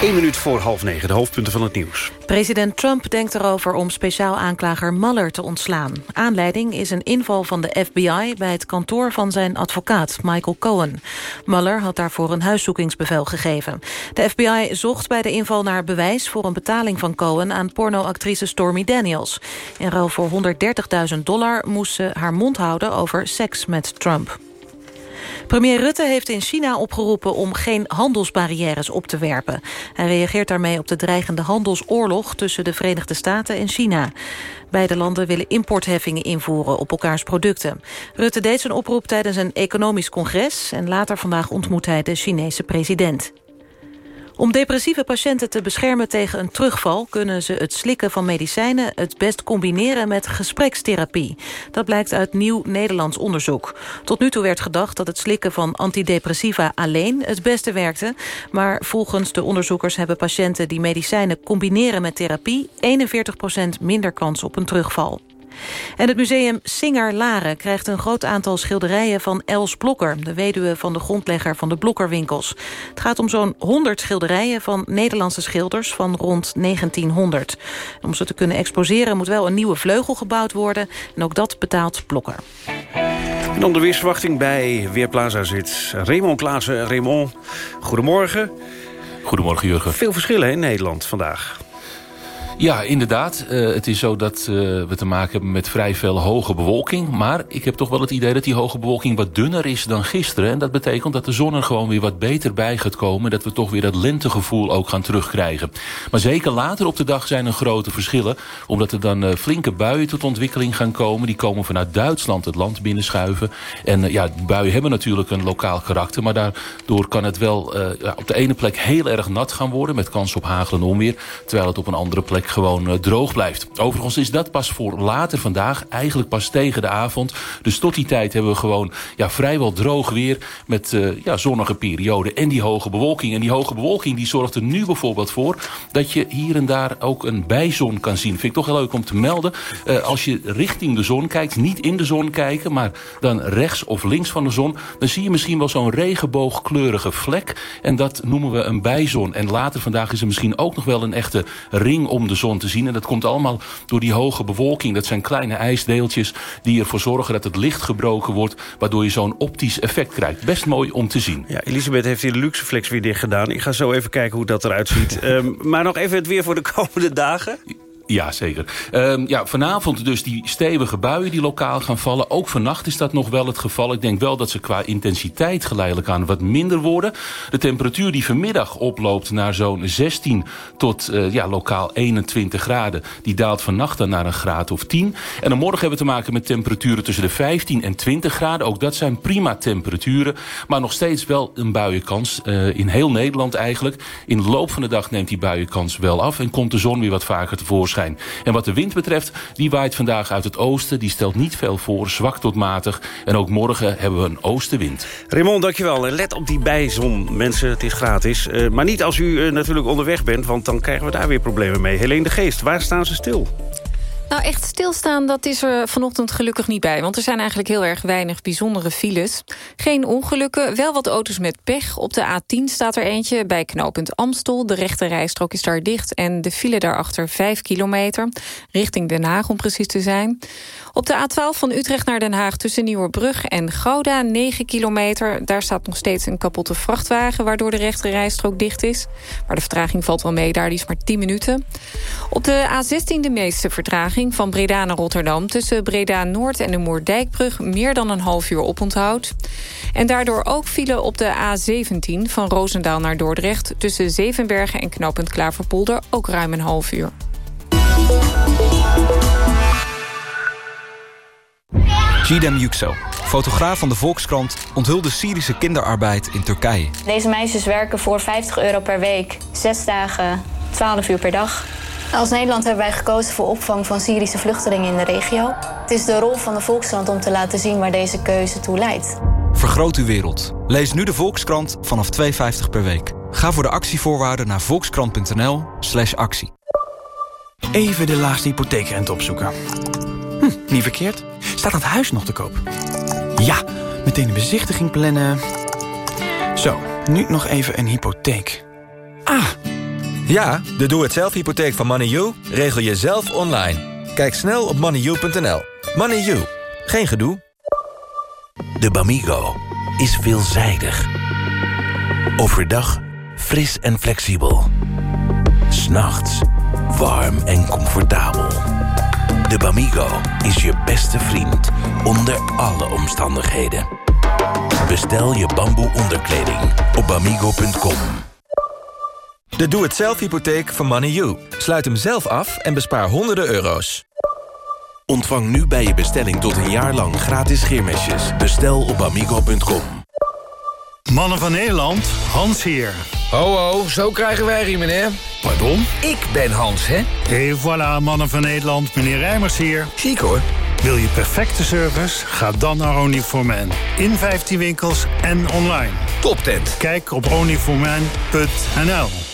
1 minuut voor half negen, de hoofdpunten van het nieuws. President Trump denkt erover om speciaal aanklager Mueller te ontslaan. Aanleiding is een inval van de FBI bij het kantoor van zijn advocaat Michael Cohen. Mueller had daarvoor een huiszoekingsbevel gegeven. De FBI zocht bij de inval naar bewijs voor een betaling van Cohen aan pornoactrice Stormy Daniels. In ruil voor 130.000 dollar moest ze haar mond houden over seks met Trump. Premier Rutte heeft in China opgeroepen om geen handelsbarrières op te werpen. Hij reageert daarmee op de dreigende handelsoorlog tussen de Verenigde Staten en China. Beide landen willen importheffingen invoeren op elkaars producten. Rutte deed zijn oproep tijdens een economisch congres... en later vandaag ontmoet hij de Chinese president. Om depressieve patiënten te beschermen tegen een terugval... kunnen ze het slikken van medicijnen het best combineren met gesprekstherapie. Dat blijkt uit nieuw Nederlands onderzoek. Tot nu toe werd gedacht dat het slikken van antidepressiva alleen het beste werkte. Maar volgens de onderzoekers hebben patiënten die medicijnen combineren met therapie... 41% minder kans op een terugval. En het museum Singer Laren krijgt een groot aantal schilderijen van Els Blokker... de weduwe van de grondlegger van de Blokkerwinkels. Het gaat om zo'n 100 schilderijen van Nederlandse schilders van rond 1900. Om ze te kunnen exposeren moet wel een nieuwe vleugel gebouwd worden... en ook dat betaalt Blokker. En dan de weersverwachting bij Weerplaza zit Raymond Klaassen. Raymond, goedemorgen. Goedemorgen, Jurgen. Veel verschillen in Nederland vandaag. Ja, inderdaad. Uh, het is zo dat uh, we te maken hebben met vrij veel hoge bewolking. Maar ik heb toch wel het idee dat die hoge bewolking wat dunner is dan gisteren. En dat betekent dat de zon er gewoon weer wat beter bij gaat komen. Dat we toch weer dat lentegevoel ook gaan terugkrijgen. Maar zeker later op de dag zijn er grote verschillen. Omdat er dan uh, flinke buien tot ontwikkeling gaan komen. Die komen vanuit Duitsland het land binnenschuiven. En ja, buien hebben natuurlijk een lokaal karakter. Maar daardoor kan het wel op de ene plek heel erg nat gaan worden. Met kans op hagel en onweer. Terwijl het op een andere plek gewoon uh, droog blijft. Overigens is dat pas voor later vandaag, eigenlijk pas tegen de avond. Dus tot die tijd hebben we gewoon ja, vrijwel droog weer... met uh, ja, zonnige perioden en die hoge bewolking. En die hoge bewolking die zorgt er nu bijvoorbeeld voor... dat je hier en daar ook een bijzon kan zien. Vind ik toch heel leuk om te melden. Uh, als je richting de zon kijkt, niet in de zon kijken... maar dan rechts of links van de zon... dan zie je misschien wel zo'n regenboogkleurige vlek. En dat noemen we een bijzon. En later vandaag is er misschien ook nog wel een echte ring om de zon te zien. En dat komt allemaal door die hoge bewolking. Dat zijn kleine ijsdeeltjes die ervoor zorgen dat het licht gebroken wordt... waardoor je zo'n optisch effect krijgt. Best mooi om te zien. Ja, Elisabeth heeft hier de Luxeflex weer dicht gedaan. Ik ga zo even kijken hoe dat eruit ziet. um, maar nog even het weer voor de komende dagen. Ja, zeker. Um, ja, vanavond dus die stevige buien die lokaal gaan vallen. Ook vannacht is dat nog wel het geval. Ik denk wel dat ze qua intensiteit geleidelijk aan wat minder worden. De temperatuur die vanmiddag oploopt naar zo'n 16 tot uh, ja, lokaal 21 graden... die daalt vannacht dan naar een graad of 10. En dan morgen hebben we te maken met temperaturen tussen de 15 en 20 graden. Ook dat zijn prima temperaturen. Maar nog steeds wel een buienkans. Uh, in heel Nederland eigenlijk. In de loop van de dag neemt die buienkans wel af... en komt de zon weer wat vaker tevoorschijn. En wat de wind betreft, die waait vandaag uit het oosten. Die stelt niet veel voor, zwak tot matig. En ook morgen hebben we een oostenwind. Raymond, dankjewel. Let op die bijzon, mensen. Het is gratis. Uh, maar niet als u uh, natuurlijk onderweg bent, want dan krijgen we daar weer problemen mee. Helene de Geest, waar staan ze stil? Nou, echt stilstaan, dat is er vanochtend gelukkig niet bij. Want er zijn eigenlijk heel erg weinig bijzondere files. Geen ongelukken, wel wat auto's met pech. Op de A10 staat er eentje bij knooppunt Amstel. De rechte rijstrook is daar dicht en de file daarachter 5 kilometer. Richting Den Haag om precies te zijn. Op de A12 van Utrecht naar Den Haag tussen Nieuwerbrug en Gouda 9 kilometer. Daar staat nog steeds een kapotte vrachtwagen... waardoor de rechte rijstrook dicht is. Maar de vertraging valt wel mee, daar die is maar 10 minuten. Op de A16 de meeste vertraging van Breda naar Rotterdam... tussen Breda Noord en de Moerdijkbrug meer dan een half uur oponthoud. En daardoor ook file op de A17 van Roosendaal naar Dordrecht... tussen Zevenbergen en knooppunt Klaverpolder ook ruim een half uur. Gidem Yüksel, fotograaf van de Volkskrant... onthulde Syrische kinderarbeid in Turkije. Deze meisjes werken voor 50 euro per week. Zes dagen, 12 uur per dag. Als Nederland hebben wij gekozen voor opvang van Syrische vluchtelingen in de regio. Het is de rol van de Volkskrant om te laten zien waar deze keuze toe leidt. Vergroot uw wereld. Lees nu de Volkskrant vanaf 2,50 per week. Ga voor de actievoorwaarden naar volkskrant.nl slash actie. Even de laagste hypotheekrente opzoeken. Hm, niet verkeerd. Staat dat huis nog te koop? Ja, meteen een bezichtiging plannen. Zo, nu nog even een hypotheek. Ah, Ja, de doe-het-zelf hypotheek van MoneyU regel je zelf online. Kijk snel op moneyu.nl. MoneyU, geen gedoe. De Bamigo is veelzijdig. Overdag fris en flexibel. S'nachts warm en comfortabel. De Bamigo is je beste vriend onder alle omstandigheden. Bestel je bamboe onderkleding op bamigo.com. De doe-het-zelf hypotheek van MoneyU. Sluit hem zelf af en bespaar honderden euro's. Ontvang nu bij je bestelling tot een jaar lang gratis scheermesjes. Bestel op amigo.com. Mannen van Nederland, Hans hier. Ho, ho, zo krijgen wij hier, meneer. Pardon? Ik ben Hans, hè? Et voilà, Mannen van Nederland, meneer Rijmers hier. Chic, hoor. Wil je perfecte service? Ga dan naar Onlyforman. In 15 winkels en online. Top tent. Kijk op onlyforman.nl.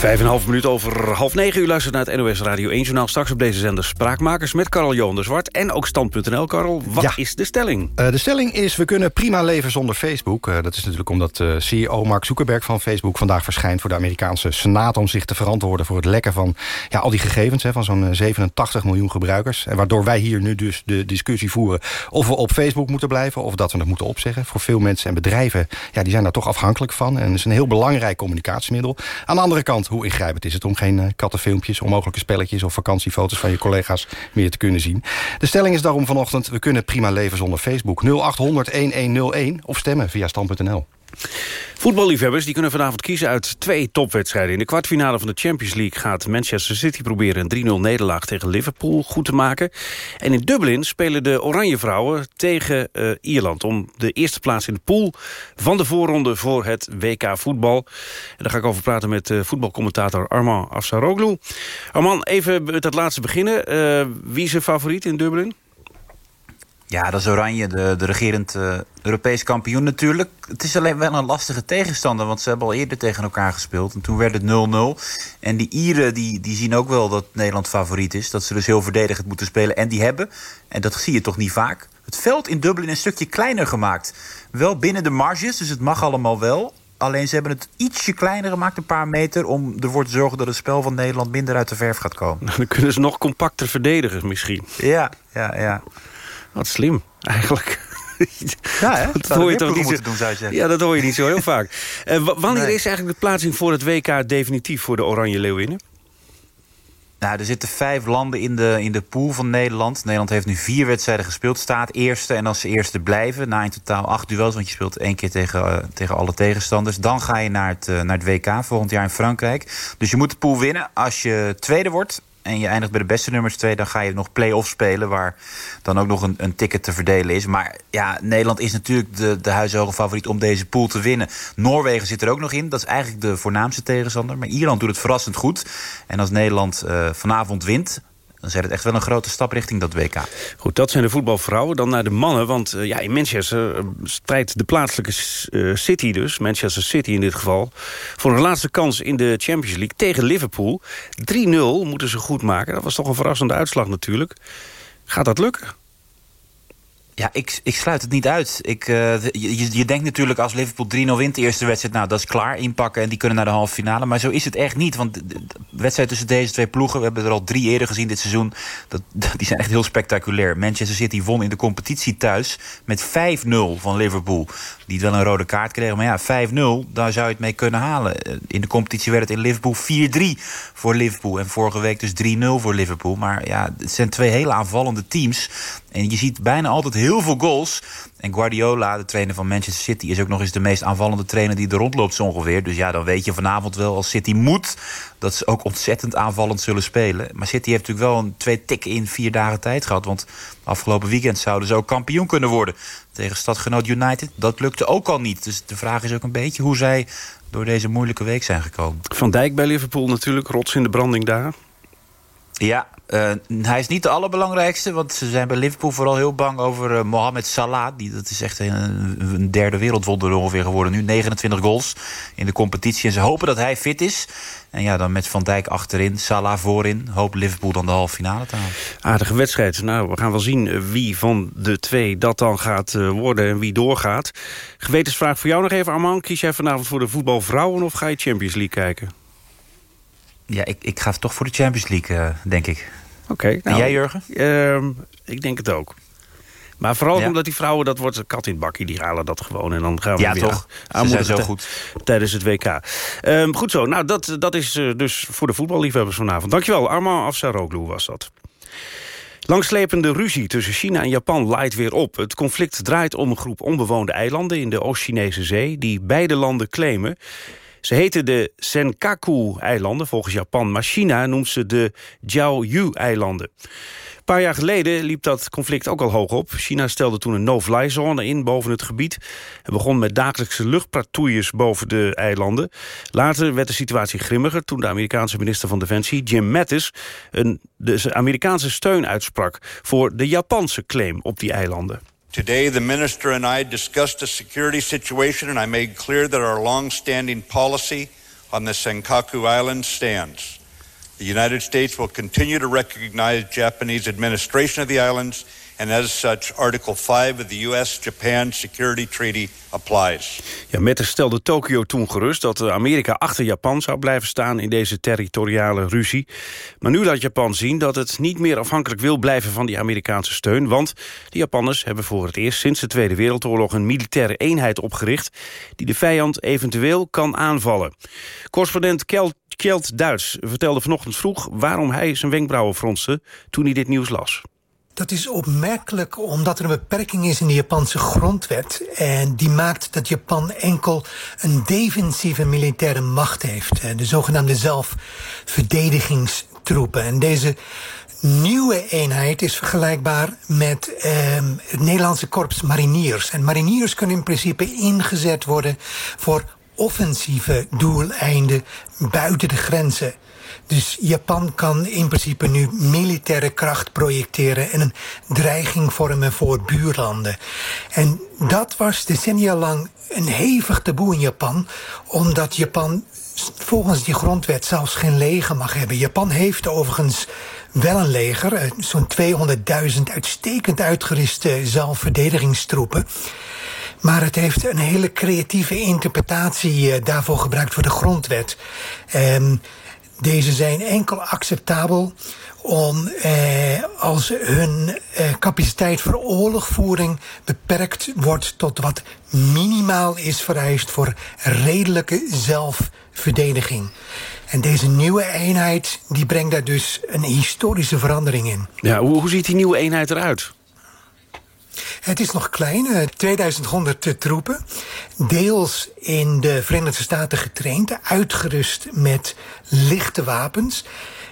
Vijf en een half minuut over half negen. U luistert naar het NOS Radio 1 Journaal. Straks op deze zender Spraakmakers met Karel Johan de Zwart. En ook Stand.nl. Karel, wat is de stelling? Uh, de stelling is, we kunnen prima leven zonder Facebook. Uh, dat is natuurlijk omdat uh, CEO Mark Zuckerberg van Facebook... vandaag verschijnt voor de Amerikaanse Senaat... om zich te verantwoorden voor het lekken van ja, al die gegevens... Hè, van zo'n 87 miljoen gebruikers. En waardoor wij hier nu dus de discussie voeren... of we op Facebook moeten blijven of dat we het moeten opzeggen. Voor veel mensen en bedrijven ja, die zijn daar toch afhankelijk van. En het is een heel belangrijk communicatiemiddel. Aan de andere kant hoe ingrijpend is het om geen uh, kattenfilmpjes... onmogelijke spelletjes of vakantiefoto's van je collega's meer te kunnen zien. De stelling is daarom vanochtend... we kunnen prima leven zonder Facebook. 0800-1101 of stemmen via stand.nl. Voetballiefhebbers die kunnen vanavond kiezen uit twee topwedstrijden. In de kwartfinale van de Champions League gaat Manchester City proberen... een 3-0 nederlaag tegen Liverpool goed te maken. En in Dublin spelen de Oranje Vrouwen tegen uh, Ierland... om de eerste plaats in de pool van de voorronde voor het WK voetbal. En daar ga ik over praten met uh, voetbalcommentator Armand Afsaroglu. Armand, even met het laatste beginnen. Uh, wie is je favoriet in Dublin? Ja, dat is Oranje, de, de regerend uh, Europees kampioen natuurlijk. Het is alleen wel een lastige tegenstander, want ze hebben al eerder tegen elkaar gespeeld. En toen werd het 0-0. En die Ieren die, die zien ook wel dat Nederland favoriet is. Dat ze dus heel verdedigend moeten spelen. En die hebben, en dat zie je toch niet vaak... het veld in Dublin een stukje kleiner gemaakt. Wel binnen de marges, dus het mag allemaal wel. Alleen ze hebben het ietsje kleiner gemaakt, een paar meter... om ervoor te zorgen dat het spel van Nederland minder uit de verf gaat komen. Dan kunnen ze nog compacter verdedigen misschien. Ja, ja, ja. Wat slim, eigenlijk. Ja, hè? dat hoor je toch niet zo... doen, zou je zeggen. Ja, dat hoor je niet zo heel vaak. Uh, wanneer nee. is eigenlijk de plaatsing voor het WK definitief voor de Oranje Leeuwinnen? Nou, er zitten vijf landen in de, in de pool van Nederland. Nederland heeft nu vier wedstrijden gespeeld. Staat eerste en als ze eerste blijven... na in totaal acht duels, want je speelt één keer tegen, uh, tegen alle tegenstanders... dan ga je naar het, uh, naar het WK volgend jaar in Frankrijk. Dus je moet de pool winnen. Als je tweede wordt en je eindigt bij de beste nummers twee... dan ga je nog play-off spelen... waar dan ook nog een, een ticket te verdelen is. Maar ja, Nederland is natuurlijk de, de huishoge favoriet om deze pool te winnen. Noorwegen zit er ook nog in. Dat is eigenlijk de voornaamste tegenstander. Maar Ierland doet het verrassend goed. En als Nederland uh, vanavond wint dan zet het echt wel een grote stap richting dat WK. Goed, dat zijn de voetbalvrouwen. Dan naar de mannen, want uh, ja, in Manchester uh, strijdt de plaatselijke uh, City dus... Manchester City in dit geval... voor een laatste kans in de Champions League tegen Liverpool. 3-0 moeten ze goed maken. Dat was toch een verrassende uitslag natuurlijk. Gaat dat lukken? Ja, ik, ik sluit het niet uit. Ik, je, je denkt natuurlijk als Liverpool 3-0 wint de eerste wedstrijd... nou, dat is klaar, inpakken en die kunnen naar de halve finale. Maar zo is het echt niet, want de wedstrijd tussen deze twee ploegen... we hebben er al drie eerder gezien dit seizoen... Dat, die zijn echt heel spectaculair. Manchester City won in de competitie thuis met 5-0 van Liverpool. Die wel een rode kaart kregen, maar ja, 5-0, daar zou je het mee kunnen halen. In de competitie werd het in Liverpool 4-3 voor Liverpool. En vorige week dus 3-0 voor Liverpool. Maar ja, het zijn twee hele aanvallende teams... En je ziet bijna altijd heel veel goals. En Guardiola, de trainer van Manchester City... is ook nog eens de meest aanvallende trainer die er rondloopt zo ongeveer. Dus ja, dan weet je vanavond wel als City moet... dat ze ook ontzettend aanvallend zullen spelen. Maar City heeft natuurlijk wel een twee tikken in vier dagen tijd gehad. Want afgelopen weekend zouden ze ook kampioen kunnen worden. Tegen stadgenoot United. Dat lukte ook al niet. Dus de vraag is ook een beetje hoe zij door deze moeilijke week zijn gekomen. Van Dijk bij Liverpool natuurlijk, rots in de branding daar. Ja, uh, hij is niet de allerbelangrijkste. Want ze zijn bij Liverpool vooral heel bang over uh, Mohamed Salah. Die, dat is echt een, derde wereldwonder ongeveer geworden nu. 29 goals in de competitie. En ze hopen dat hij fit is. En ja, dan met Van Dijk achterin, Salah voorin. Hoopt Liverpool dan de halve finale te halen. Aardige wedstrijd. Nou, we gaan wel zien wie van de twee dat dan gaat worden en wie doorgaat. Gewetensvraag voor jou nog even, Armand. Kies jij vanavond voor de voetbalvrouwen of ga je Champions League kijken? Ja, ik, ik ga toch voor de Champions League, uh, denk ik. Oké. Okay, nou, en jij, Jurgen? Uh, ik denk het ook. Maar vooral Ja. omdat die vrouwen, dat wordt een kat in het bakkie. Die halen dat gewoon en dan gaan we Ja, weer toch? Ze aanmoedigen zijn zo goed. Tijdens het WK. Ehm, goed zo, nou dat, dat is eh, dus voor de voetballiefhebbers vanavond. Dankjewel, Armand Afsaroglu was dat. Langslepende ruzie tussen China en Japan laait weer op. Het conflict draait om een groep onbewoonde eilanden in de Oost-Chinese zee... die beide landen claimen. Ze heten de Senkaku-eilanden volgens Japan... maar China noemt ze de Jiaoyu-eilanden. Een paar jaar geleden liep dat conflict ook al hoog op. China stelde toen een no-fly-zone in boven het gebied... en begon met dagelijkse luchtpatrouilles boven de eilanden. Later werd de situatie grimmiger toen de Amerikaanse minister van Defensie... Jim Mattis een, de Amerikaanse steun uitsprak... voor de Japanse claim op die eilanden. Today, the minister and I discussed the security situation, and I made clear that our long-standing policy on the Senkaku Islands stands. The United States will continue to recognize Japanese administration of the islands, and as such, Article 5 of the U.S.-Japan Security Treaty applies. Ja, Mattis stelde Tokio toen gerust dat eh, Amerika achter Japan zou blijven staan in deze territoriale ruzie. Maar nu laat Japan zien dat het niet meer afhankelijk wil blijven van die Amerikaanse steun. Want de Japanners hebben voor het eerst sinds de Tweede Wereldoorlog een militaire eenheid opgericht die de vijand eventueel kan aanvallen. Correspondent Kjeld Duits vertelde vanochtend vroeg waarom hij zijn wenkbrauwen fronste toen hij dit nieuws las. Dat is opmerkelijk omdat er een beperking is in de Japanse grondwet. En die maakt dat Japan enkel een defensieve militaire macht heeft. De zogenaamde zelfverdedigingstroepen. En deze nieuwe eenheid is vergelijkbaar met ehm, het Nederlandse korps mariniers. En mariniers kunnen in principe ingezet worden voor offensieve doeleinden buiten de grenzen. Dus Japan kan in principe nu militaire kracht projecteren en een dreiging vormen voor buurlanden. En dat was decennia lang een hevig taboe in Japan, omdat Japan volgens die grondwet zelfs geen leger mag hebben. Japan heeft overigens wel een leger, eh, zo'n 200.000 uitstekend uitgeruste zelfverdedigingstroepen. Maar het heeft een hele creatieve interpretatie eh, daarvoor gebruikt voor de grondwet. Ehm, deze zijn enkel acceptabel om eh, als hun eh, capaciteit voor oorlogvoering beperkt wordt tot wat minimaal is vereist voor redelijke zelfverdediging. En deze nieuwe eenheid die brengt daar dus een historische verandering in. Ja, hoe, hoe ziet die nieuwe eenheid eruit? Het is nog klein, eh, 2100 eh, troepen. Deels in de Verenigde Staten getraind, uitgerust met lichte wapens.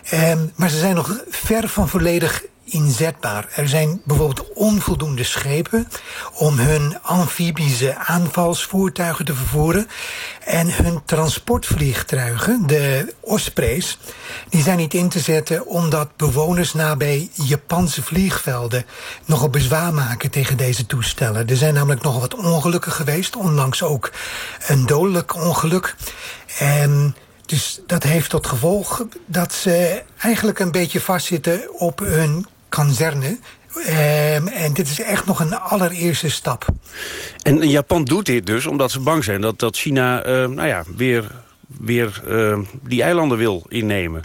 Ehm, maar ze zijn nog ver van volledig inzetbaar. Er zijn bijvoorbeeld onvoldoende schepen om hun amfibische aanvalsvoertuigen te vervoeren. En hun transportvliegtuigen, de Ospreys, die zijn niet in te zetten omdat bewoners nabij Japanse vliegvelden nogal bezwaar maken tegen deze toestellen. Er zijn namelijk nogal wat ongelukken geweest, onlangs ook een dodelijk ongeluk. En dus dat heeft tot gevolg dat ze eigenlijk een beetje vastzitten op hun kazerne. Ehm, en dit is echt nog een allereerste stap. En Japan doet dit dus omdat ze bang zijn dat, dat China eh, nou ja, weer, weer eh, die eilanden wil innemen.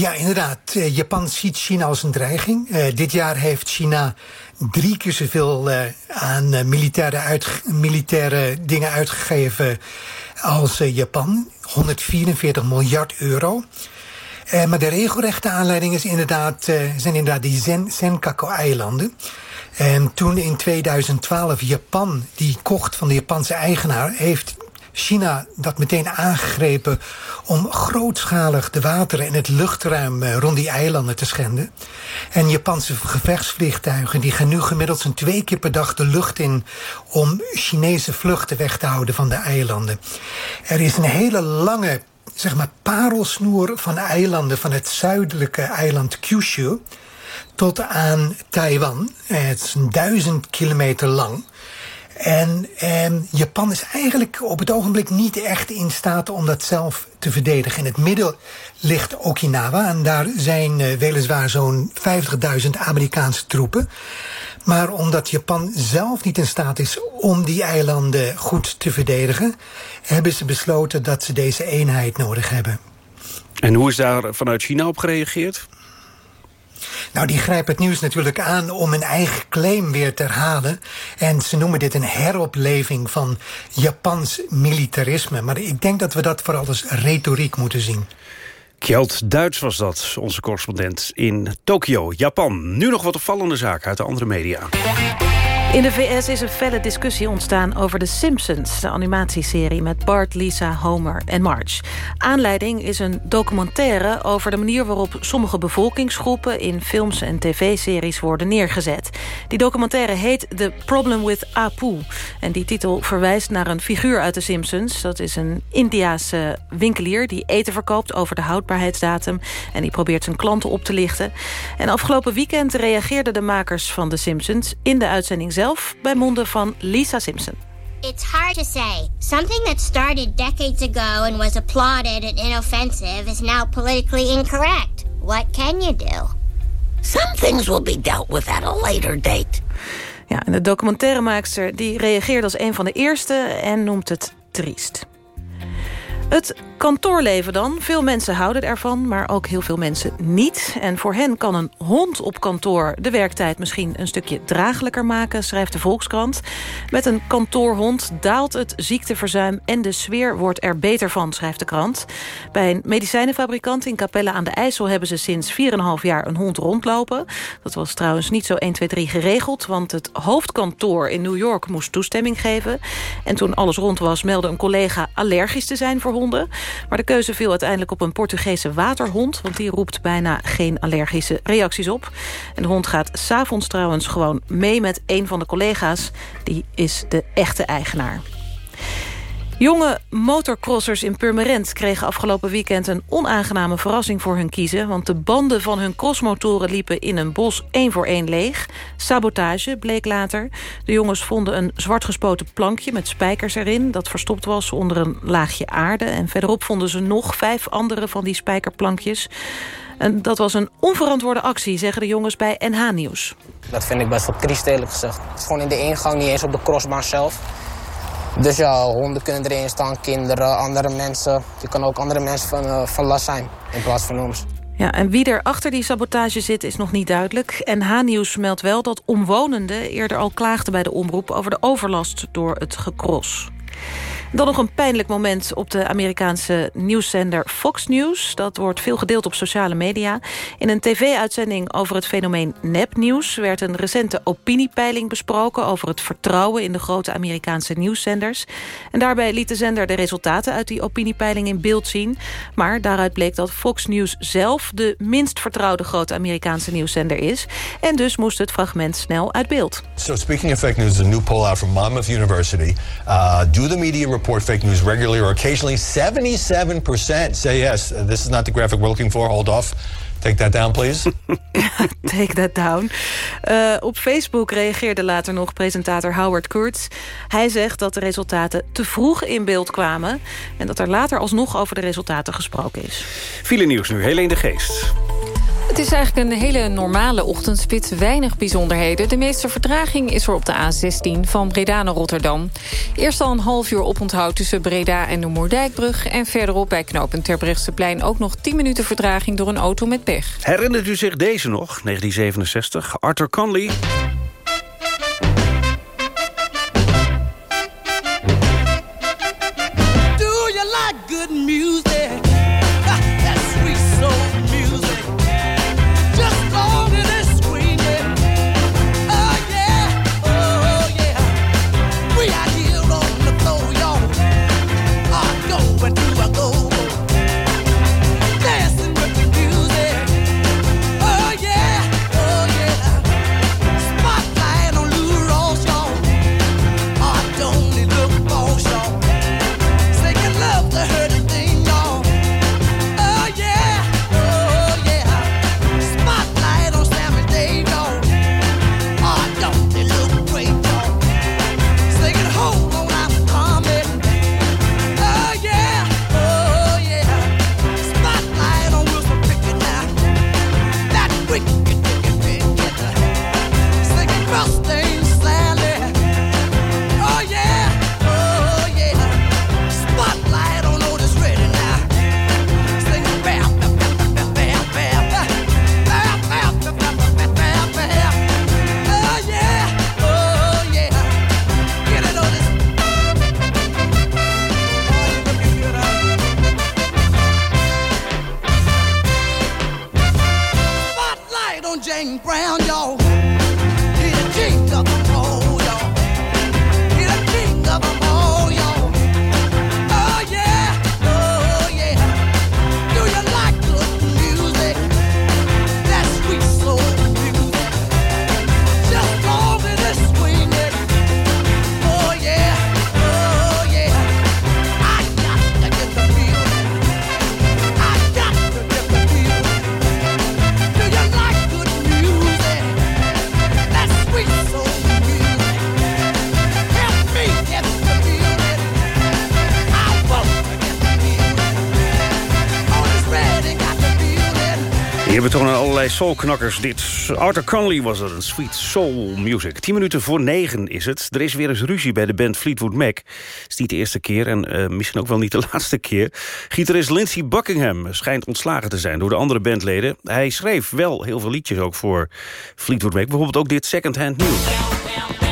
Ja, inderdaad. Eh, Japan ziet China als een dreiging. Eh, dit jaar heeft China drie keer zoveel eh, aan militaire, militaire dingen uitgegeven als Japan. 144 miljard euro. Eh, maar de regelrechte aanleiding is inderdaad, eh, zijn inderdaad die Zen, Senkaku-eilanden. En toen in 2012 Japan die kocht van de Japanse eigenaar... heeft China dat meteen aangegrepen om grootschalig de wateren en het luchtruim eh, rond die eilanden te schenden. En Japanse gevechtsvliegtuigen die gaan nu gemiddeld zo'n twee keer per dag de lucht in om Chinese vluchten weg te houden van de eilanden. Er is een hele lange zeg maar, parelsnoer van eilanden van het zuidelijke eiland Kyushu tot aan Taiwan. Het is duizend kilometer lang. En eh, Japan is eigenlijk op het ogenblik niet echt in staat om dat zelf te verdedigen. In het midden ligt Okinawa en daar zijn eh, weliswaar zo'n 50.000 Amerikaanse troepen. Maar omdat Japan zelf niet in staat is om die eilanden goed te verdedigen, hebben ze besloten dat ze deze eenheid nodig hebben. En hoe is daar vanuit China op gereageerd? Nou, die grijpen het nieuws natuurlijk aan om een eigen claim weer te herhalen. En ze noemen dit een heropleving van Japans militarisme. Maar ik denk dat we dat vooral als retoriek moeten zien. Kjeld Duits was dat, onze correspondent in Tokio, Japan. Nu nog wat opvallende zaken uit de andere media. In de VS is een felle discussie ontstaan over The Simpsons... de animatieserie met Bart, Lisa, Homer en Marge. Aanleiding is een documentaire over de manier waarop... sommige bevolkingsgroepen in films en tv-series worden neergezet. Die documentaire heet The Problem with Apu. En die titel verwijst naar een figuur uit The Simpsons. Dat is een Indiaanse winkelier die eten verkoopt over de houdbaarheidsdatum... en die probeert zijn klanten op te lichten. En afgelopen weekend reageerden de makers van The Simpsons... in de uitzending zelf bij monden van Lisa Simpson. It's hard to say. Something that started decades ago and was applauded and inoffensive is now politically incorrect. What can you do? Some things will be dealt with at a later date. Ja, en de documentairemaakster die reageert als een van de eerste en noemt het triest. Het kantoorleven dan. Veel mensen houden ervan, maar ook heel veel mensen niet. En voor hen kan een hond op kantoor de werktijd misschien een stukje draaglijker maken, schrijft de Volkskrant. Met een kantoorhond daalt het ziekteverzuim en de sfeer wordt er beter van, schrijft de krant. Bij een medicijnenfabrikant in Capelle aan de IJssel hebben ze sinds 4,5 jaar een hond rondlopen. Dat was trouwens niet zo 1, 2, 3 geregeld, want het hoofdkantoor in New York moest toestemming geven. En toen alles rond was, meldde een collega allergisch te zijn voor honden. Maar de keuze viel uiteindelijk op een Portugese waterhond... want die roept bijna geen allergische reacties op. En de hond gaat s'avonds trouwens gewoon mee met een van de collega's. Die is de echte eigenaar. Jonge motorcrossers in Purmerend kregen afgelopen weekend... een onaangename verrassing voor hun kiezen... want de banden van hun crossmotoren liepen in een bos één voor één leeg. Sabotage bleek later. De jongens vonden een zwart gespoten plankje met spijkers erin... dat verstopt was onder een laagje aarde. En verderop vonden ze nog vijf andere van die spijkerplankjes. En dat was een onverantwoorde actie, zeggen de jongens bij NH Nieuws. Dat vind ik best wel triest eerlijk gezegd. Gewoon in de ingang, niet eens op de crossbaan zelf. Dus ja, honden kunnen erin staan, kinderen, andere mensen. Je kan ook andere mensen van, uh, van last zijn in plaats van ons. Ja, en wie er achter die sabotage zit is nog niet duidelijk. NH-nieuws meldt wel dat omwonenden eerder al klaagden bij de omroep... over de overlast door het gekros. Dan nog een pijnlijk moment op de Amerikaanse nieuwszender Fox News. Dat wordt veel gedeeld op sociale media. In een tv-uitzending over het fenomeen nepnieuws... werd een recente opiniepeiling besproken... over het vertrouwen in de grote Amerikaanse nieuwszenders. En daarbij liet de zender de resultaten uit die opiniepeiling in beeld zien. Maar daaruit bleek dat Fox News zelf... de minst vertrouwde grote Amerikaanse nieuwszender is. En dus moest het fragment snel uit beeld. So speaking of fake news, a new poll out from Monmouth University. Uh, do the media report fake news regularly or occasionally? 77% say yes. Uh, this is not the graphic we're looking for. Hold off. Take that down, please. Take that down. Uh, op Facebook reageerde later nog presentator Howard Kurtz. Hij zegt dat de resultaten te vroeg in beeld kwamen... en dat er later alsnog over de resultaten gesproken is. File nieuws nu, Helene de Geest. Het is eigenlijk een hele normale ochtendspits, weinig bijzonderheden. De meeste vertraging is er op de A16 van Breda naar Rotterdam. Eerst al een half uur oponthoud tussen Breda en de Moerdijkbrug... en verderop bij knooppunt Terbrechtseplein ook nog 10 minuten vertraging door een auto met pech. Herinnert u zich deze nog, 1967? Arthur Conley... soulknakkers. Dit Arthur Conley was er, een sweet soul music. Tien minuten voor negen is het. Er is weer eens ruzie bij de band Fleetwood Mac. Het is niet de eerste keer en uh, misschien ook wel niet de laatste keer. Gitarist Lindsey Buckingham schijnt ontslagen te zijn door de andere bandleden. Hij schreef wel heel veel liedjes ook voor Fleetwood Mac. Bijvoorbeeld ook dit Second Hand News.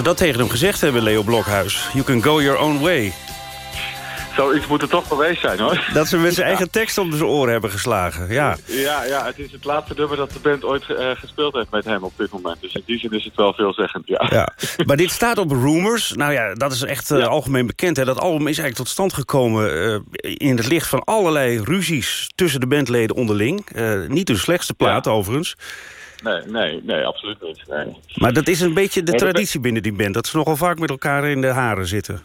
Ze dat tegen hem gezegd hebben, Leo Blokhuis. You can go your own way. Zoiets moet er toch geweest zijn, hoor. Dat ze met zijn eigen tekst om zijn oren hebben geslagen, ja. Ja, ja het is het laatste nummer dat de band ooit uh, gespeeld heeft met hem op dit moment. Dus in die zin is het wel veelzeggend, ja. ja. Maar dit staat op Rumors. Nou ja, dat is echt uh, algemeen bekend. Hè. Dat album is eigenlijk tot stand gekomen uh, in het licht van allerlei ruzies... tussen de bandleden onderling. niet de slechtste plaat, overigens. Nee, nee, nee, absoluut niet. Nee. Maar dat is een beetje de traditie binnen die band. Dat ze nogal vaak met elkaar in de haren zitten.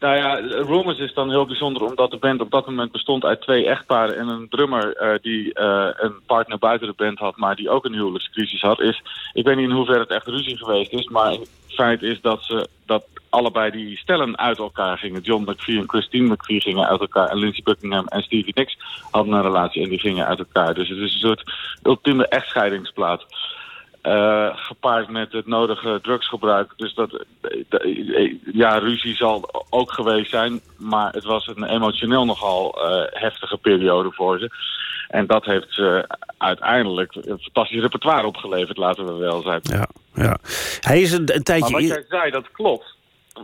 Nou ja, Rumors is dan heel bijzonder omdat de band op dat moment bestond uit twee echtparen en een drummer uh, die uh, een partner buiten de band had, maar die ook een huwelijkscrisis had. Is, ik weet niet in hoeverre het echt ruzie geweest is, maar het feit is dat ze dat allebei die stellen uit elkaar gingen. John McVie en Christine McVie gingen uit elkaar en Lindsey Buckingham en Stevie Nicks hadden een relatie en die gingen uit elkaar. Dus het is een soort ultieme echtscheidingsplaat. Uh, gepaard met het nodige drugsgebruik. Dus dat, ja, ruzie zal ook geweest zijn. Maar het was een emotioneel nogal uh, heftige periode voor ze. En dat heeft ze uiteindelijk een fantastisch repertoire opgeleverd, laten we wel zijn. Ja, ja. Hij is een, een tijdje... Maar wat jij zei, dat klopt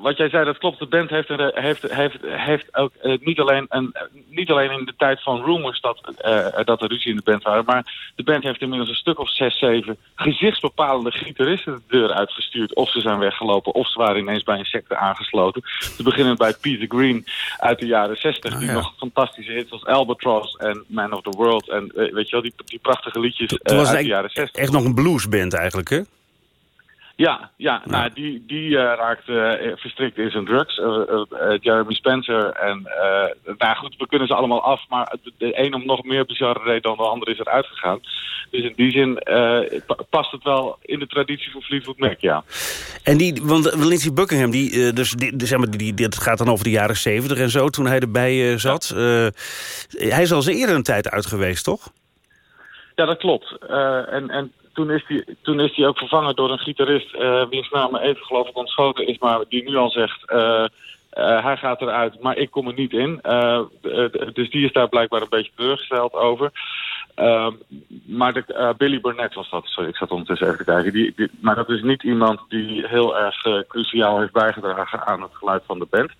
wat jij zei, dat klopt. De band heeft, er, heeft, heeft, heeft ook uh, niet, alleen een, niet alleen in de tijd van Rumors dat, uh, dat er ruzie in de band waren, maar de band heeft inmiddels een stuk of zes, zeven gezichtsbepalende gitaristen de deur uitgestuurd. Of ze zijn weggelopen, of ze waren ineens bij een secte aangesloten. Te beginnen bij Peter Green uit de jaren zestig, oh, die ja. nog fantastische hits als Albatross en Man of the World en uh, weet je wel, die, die prachtige liedjes uit de jaren zestig. Echt nog een bluesband eigenlijk, hè? Ja, ja, nou, die, die uh, raakt uh, verstrikt in zijn drugs. Uh, Jeremy Spencer. En nou goed, we kunnen ze allemaal af. Maar de, de een om nog meer bizarre reden dan de ander is eruit gegaan. Dus in die zin past het wel in de traditie van Fleetwood Mac, ja. En die, want Lindsey Buckingham, die, dus, die, zeg maar, die, dit gaat dan over de jaren zeventig en zo, toen hij erbij zat. Ja. hij is al eens eerder een tijd uit geweest, toch? Ja, dat klopt. en, en toen is hij toen is ook vervangen door een gitarist... Uh, wiens naam even geloof ik ontschoten is... maar die nu al zegt... Uh, uh, hij gaat eruit, maar ik kom er niet in. dus die is daar blijkbaar een beetje teruggesteld over. maar de, Billy Burnett was dat. Sorry, ik zat ondertussen even te kijken. Die, maar dat is niet iemand die heel erg cruciaal heeft bijgedragen... aan het geluid van de band.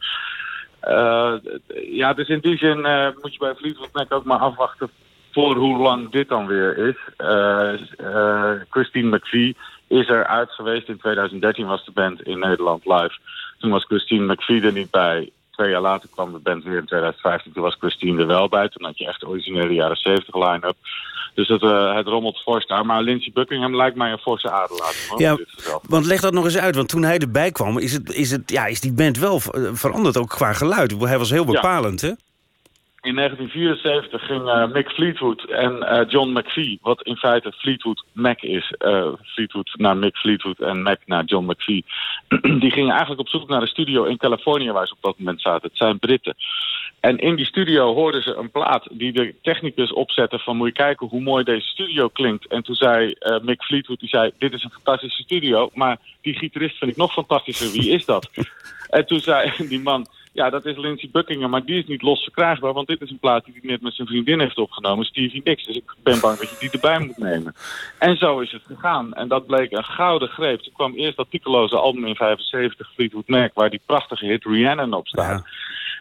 ja, dus in die zin moet je bij Fleetwood Mac ook maar afwachten voor hoe lang dit dan weer is. Uh, uh, Christine McVie is er uit geweest. In 2013 was de band in Nederland live. Toen was Christine McVie er niet bij. Twee jaar later kwam de band weer in 2015. Toen was Christine er wel bij. Toen had je echt de originele jaren 70 line-up. Dus het, uh, het rommelt fors daar. Maar Lindsey Buckingham lijkt mij een forse adelaar. Ja, want leg dat nog eens uit. Want toen hij erbij kwam, is, het, is, het, ja, is die band wel veranderd, ook qua geluid. Hij was heel bepalend, ja. hè? In 1974 ging uh, Mick Fleetwood en uh, John McVie, wat in feite Fleetwood Mac is, uh, Fleetwood naar Mick Fleetwood en Mac naar John McVie, die gingen eigenlijk op zoek naar een studio in Californië waar ze op dat moment zaten. Het zijn Britten. En in die studio hoorden ze een plaat die de technicus opzette van moet je kijken hoe mooi deze studio klinkt. En toen zei Mick Fleetwood, die zei dit is een fantastische studio, maar die gitarist vind ik nog fantastischer, wie is dat? en toen zei die man... Ja, dat is Lindsey Buckingham, maar die is niet los verkrijgbaar. Want dit is een plaat die hij net met zijn vriendin heeft opgenomen, Stevie Nicks. Dus ik ben bang dat je die erbij moet nemen. En zo is het gegaan. En dat bleek een gouden greep. Toen kwam eerst dat titeloze album in 75, Fleetwood Mac, waar die prachtige hit Rhiannon op staat. Ja.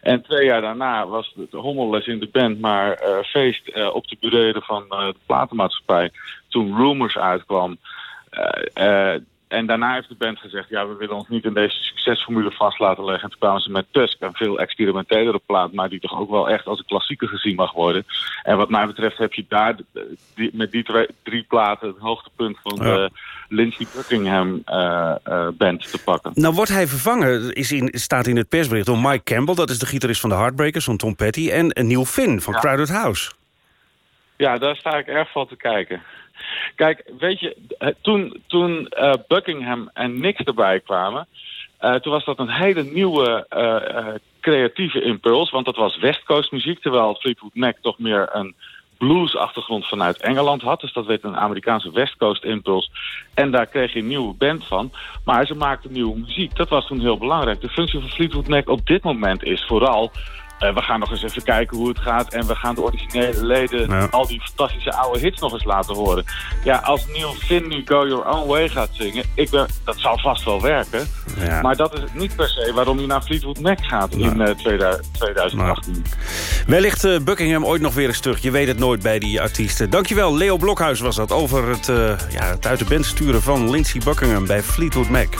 En twee jaar daarna was het hommelles in de band, maar uh, feest uh, op de burelen van uh, de platenmaatschappij. toen Rumors uitkwam. Eh, eh, en daarna heeft de band gezegd, ja, we willen ons niet in deze succesformule vast laten leggen. En toen kwamen ze met Tusk, een veel experimentelere plaat, maar die toch ook wel echt als een klassieker gezien mag worden. En wat mij betreft heb je daar die, met die drie, drie platen het hoogtepunt van de Lindsey Buckingham eh, eh, band te pakken. Nou wordt hij vervangen, is in, staat in het persbericht, door Mike Campbell. Dat is de gitarist van de Heartbreakers, van Tom Petty. En Neil Finn van Crowded House. Ja, daar sta ik erg van te kijken. Kijk, weet je, eh, toen, toen uh, Buckingham en Nix erbij kwamen... Uh, toen was dat een hele nieuwe creatieve impuls. Want dat was West Coast muziek, terwijl Fleetwood Mac toch meer een blues-achtergrond vanuit Engeland had. Dus dat werd een Amerikaanse West Coast impuls. En daar kreeg je een nieuwe band van. Maar ze maakten nieuwe muziek. Dat was toen heel belangrijk. De functie van Fleetwood Mac op dit moment is vooral we gaan nog eens even kijken hoe het gaat. En we gaan de originele leden al die fantastische oude hits nog eens laten horen. Ja, als Neil Finn nu Go Your Own Way gaat zingen... Ik ben, dat zal vast wel werken. Ja. Maar dat is niet per se waarom hij naar Fleetwood Mac gaat in uh, 2018. Wellicht uh, Buckingham ooit nog weer eens terug. Je weet het nooit bij die artiesten. Dankjewel, Leo Blokhuis was dat. Over het, uh, ja, het uit de band sturen van Lindsey Buckingham bij Fleetwood Mac.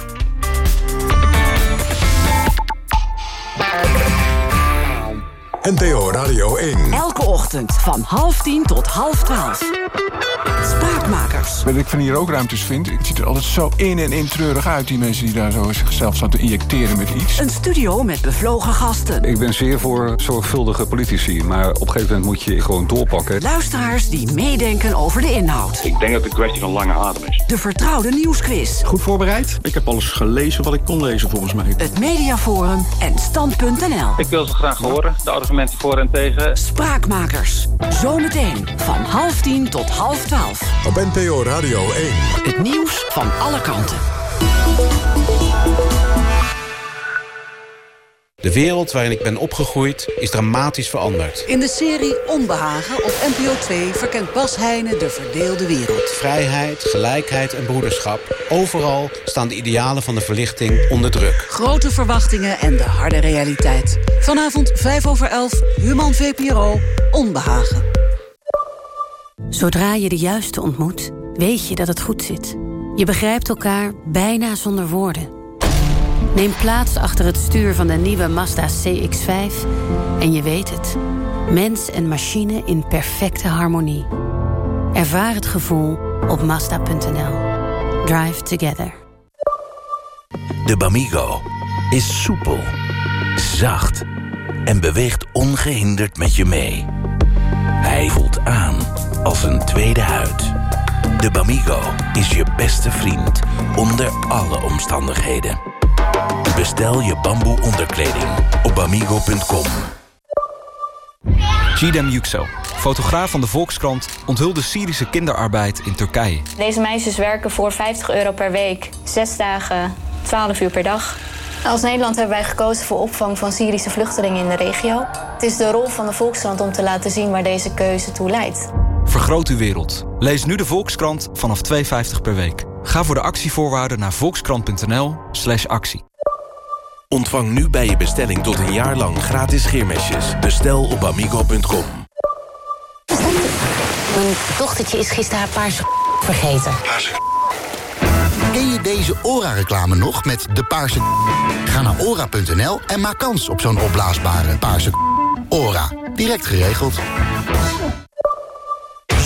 NPO Radio 1. Elke ochtend van half tien tot half twaalf. Spraakmakers. Wat ik van hier ook ruimtes vind, het ziet er altijd zo in en in treurig uit... die mensen die daar zo zichzelf staan te injecteren met iets. Een studio met bevlogen gasten. Ik ben zeer voor zorgvuldige politici, maar op een gegeven moment moet je gewoon doorpakken. Luisteraars die meedenken over de inhoud. Ik denk dat het een kwestie van lange adem is. De vertrouwde nieuwsquiz. Goed voorbereid? Ik heb alles gelezen wat ik kon lezen volgens mij. Het Mediaforum en Stand.nl. Ik wil ze graag horen, de argumenten voor en tegen. Spraakmakers. Zometeen van half tien tot half twaalf. Op NPO Radio 1. Het nieuws van alle kanten. De wereld waarin ik ben opgegroeid is dramatisch veranderd. In de serie Onbehagen op NPO 2 verkent Bas Heijnen de verdeelde wereld. Vrijheid, gelijkheid en broederschap. Overal staan de idealen van de verlichting onder druk. Grote verwachtingen en de harde realiteit. Vanavond 5 over 11, Human VPRO, Onbehagen. Zodra je de juiste ontmoet, weet je dat het goed zit. Je begrijpt elkaar bijna zonder woorden. Neem plaats achter het stuur van de nieuwe Mazda CX-5 en je weet het. Mens en machine in perfecte harmonie. Ervaar het gevoel op Mazda.nl. Drive together. De Bamigo is soepel, zacht en beweegt ongehinderd met je mee. Hij voelt aan als een tweede huid. De Bamigo is je beste vriend onder alle omstandigheden. Bestel je bamboe onderkleding op bamigo.com. Gidem Yüksel, fotograaf van de Volkskrant... onthulde Syrische kinderarbeid in Turkije. Deze meisjes werken voor 50 euro per week. Zes dagen, 12 uur per dag. Als Nederland hebben wij gekozen voor opvang van Syrische vluchtelingen in de regio. Het is de rol van de Volkskrant om te laten zien waar deze keuze toe leidt. Vergroot uw wereld. Lees nu de Volkskrant vanaf 2,50 per week. Ga voor de actievoorwaarden naar volkskrant.nl slash actie. Ontvang nu bij je bestelling tot een jaar lang gratis scheermesjes. Bestel op amigo.com. Mijn dochtertje is gisteren haar paarse vergeten. Ken je deze ORA-reclame nog met de paarse Ga naar ora.nl en maak kans op zo'n opblaasbare paarse ORA. Direct geregeld.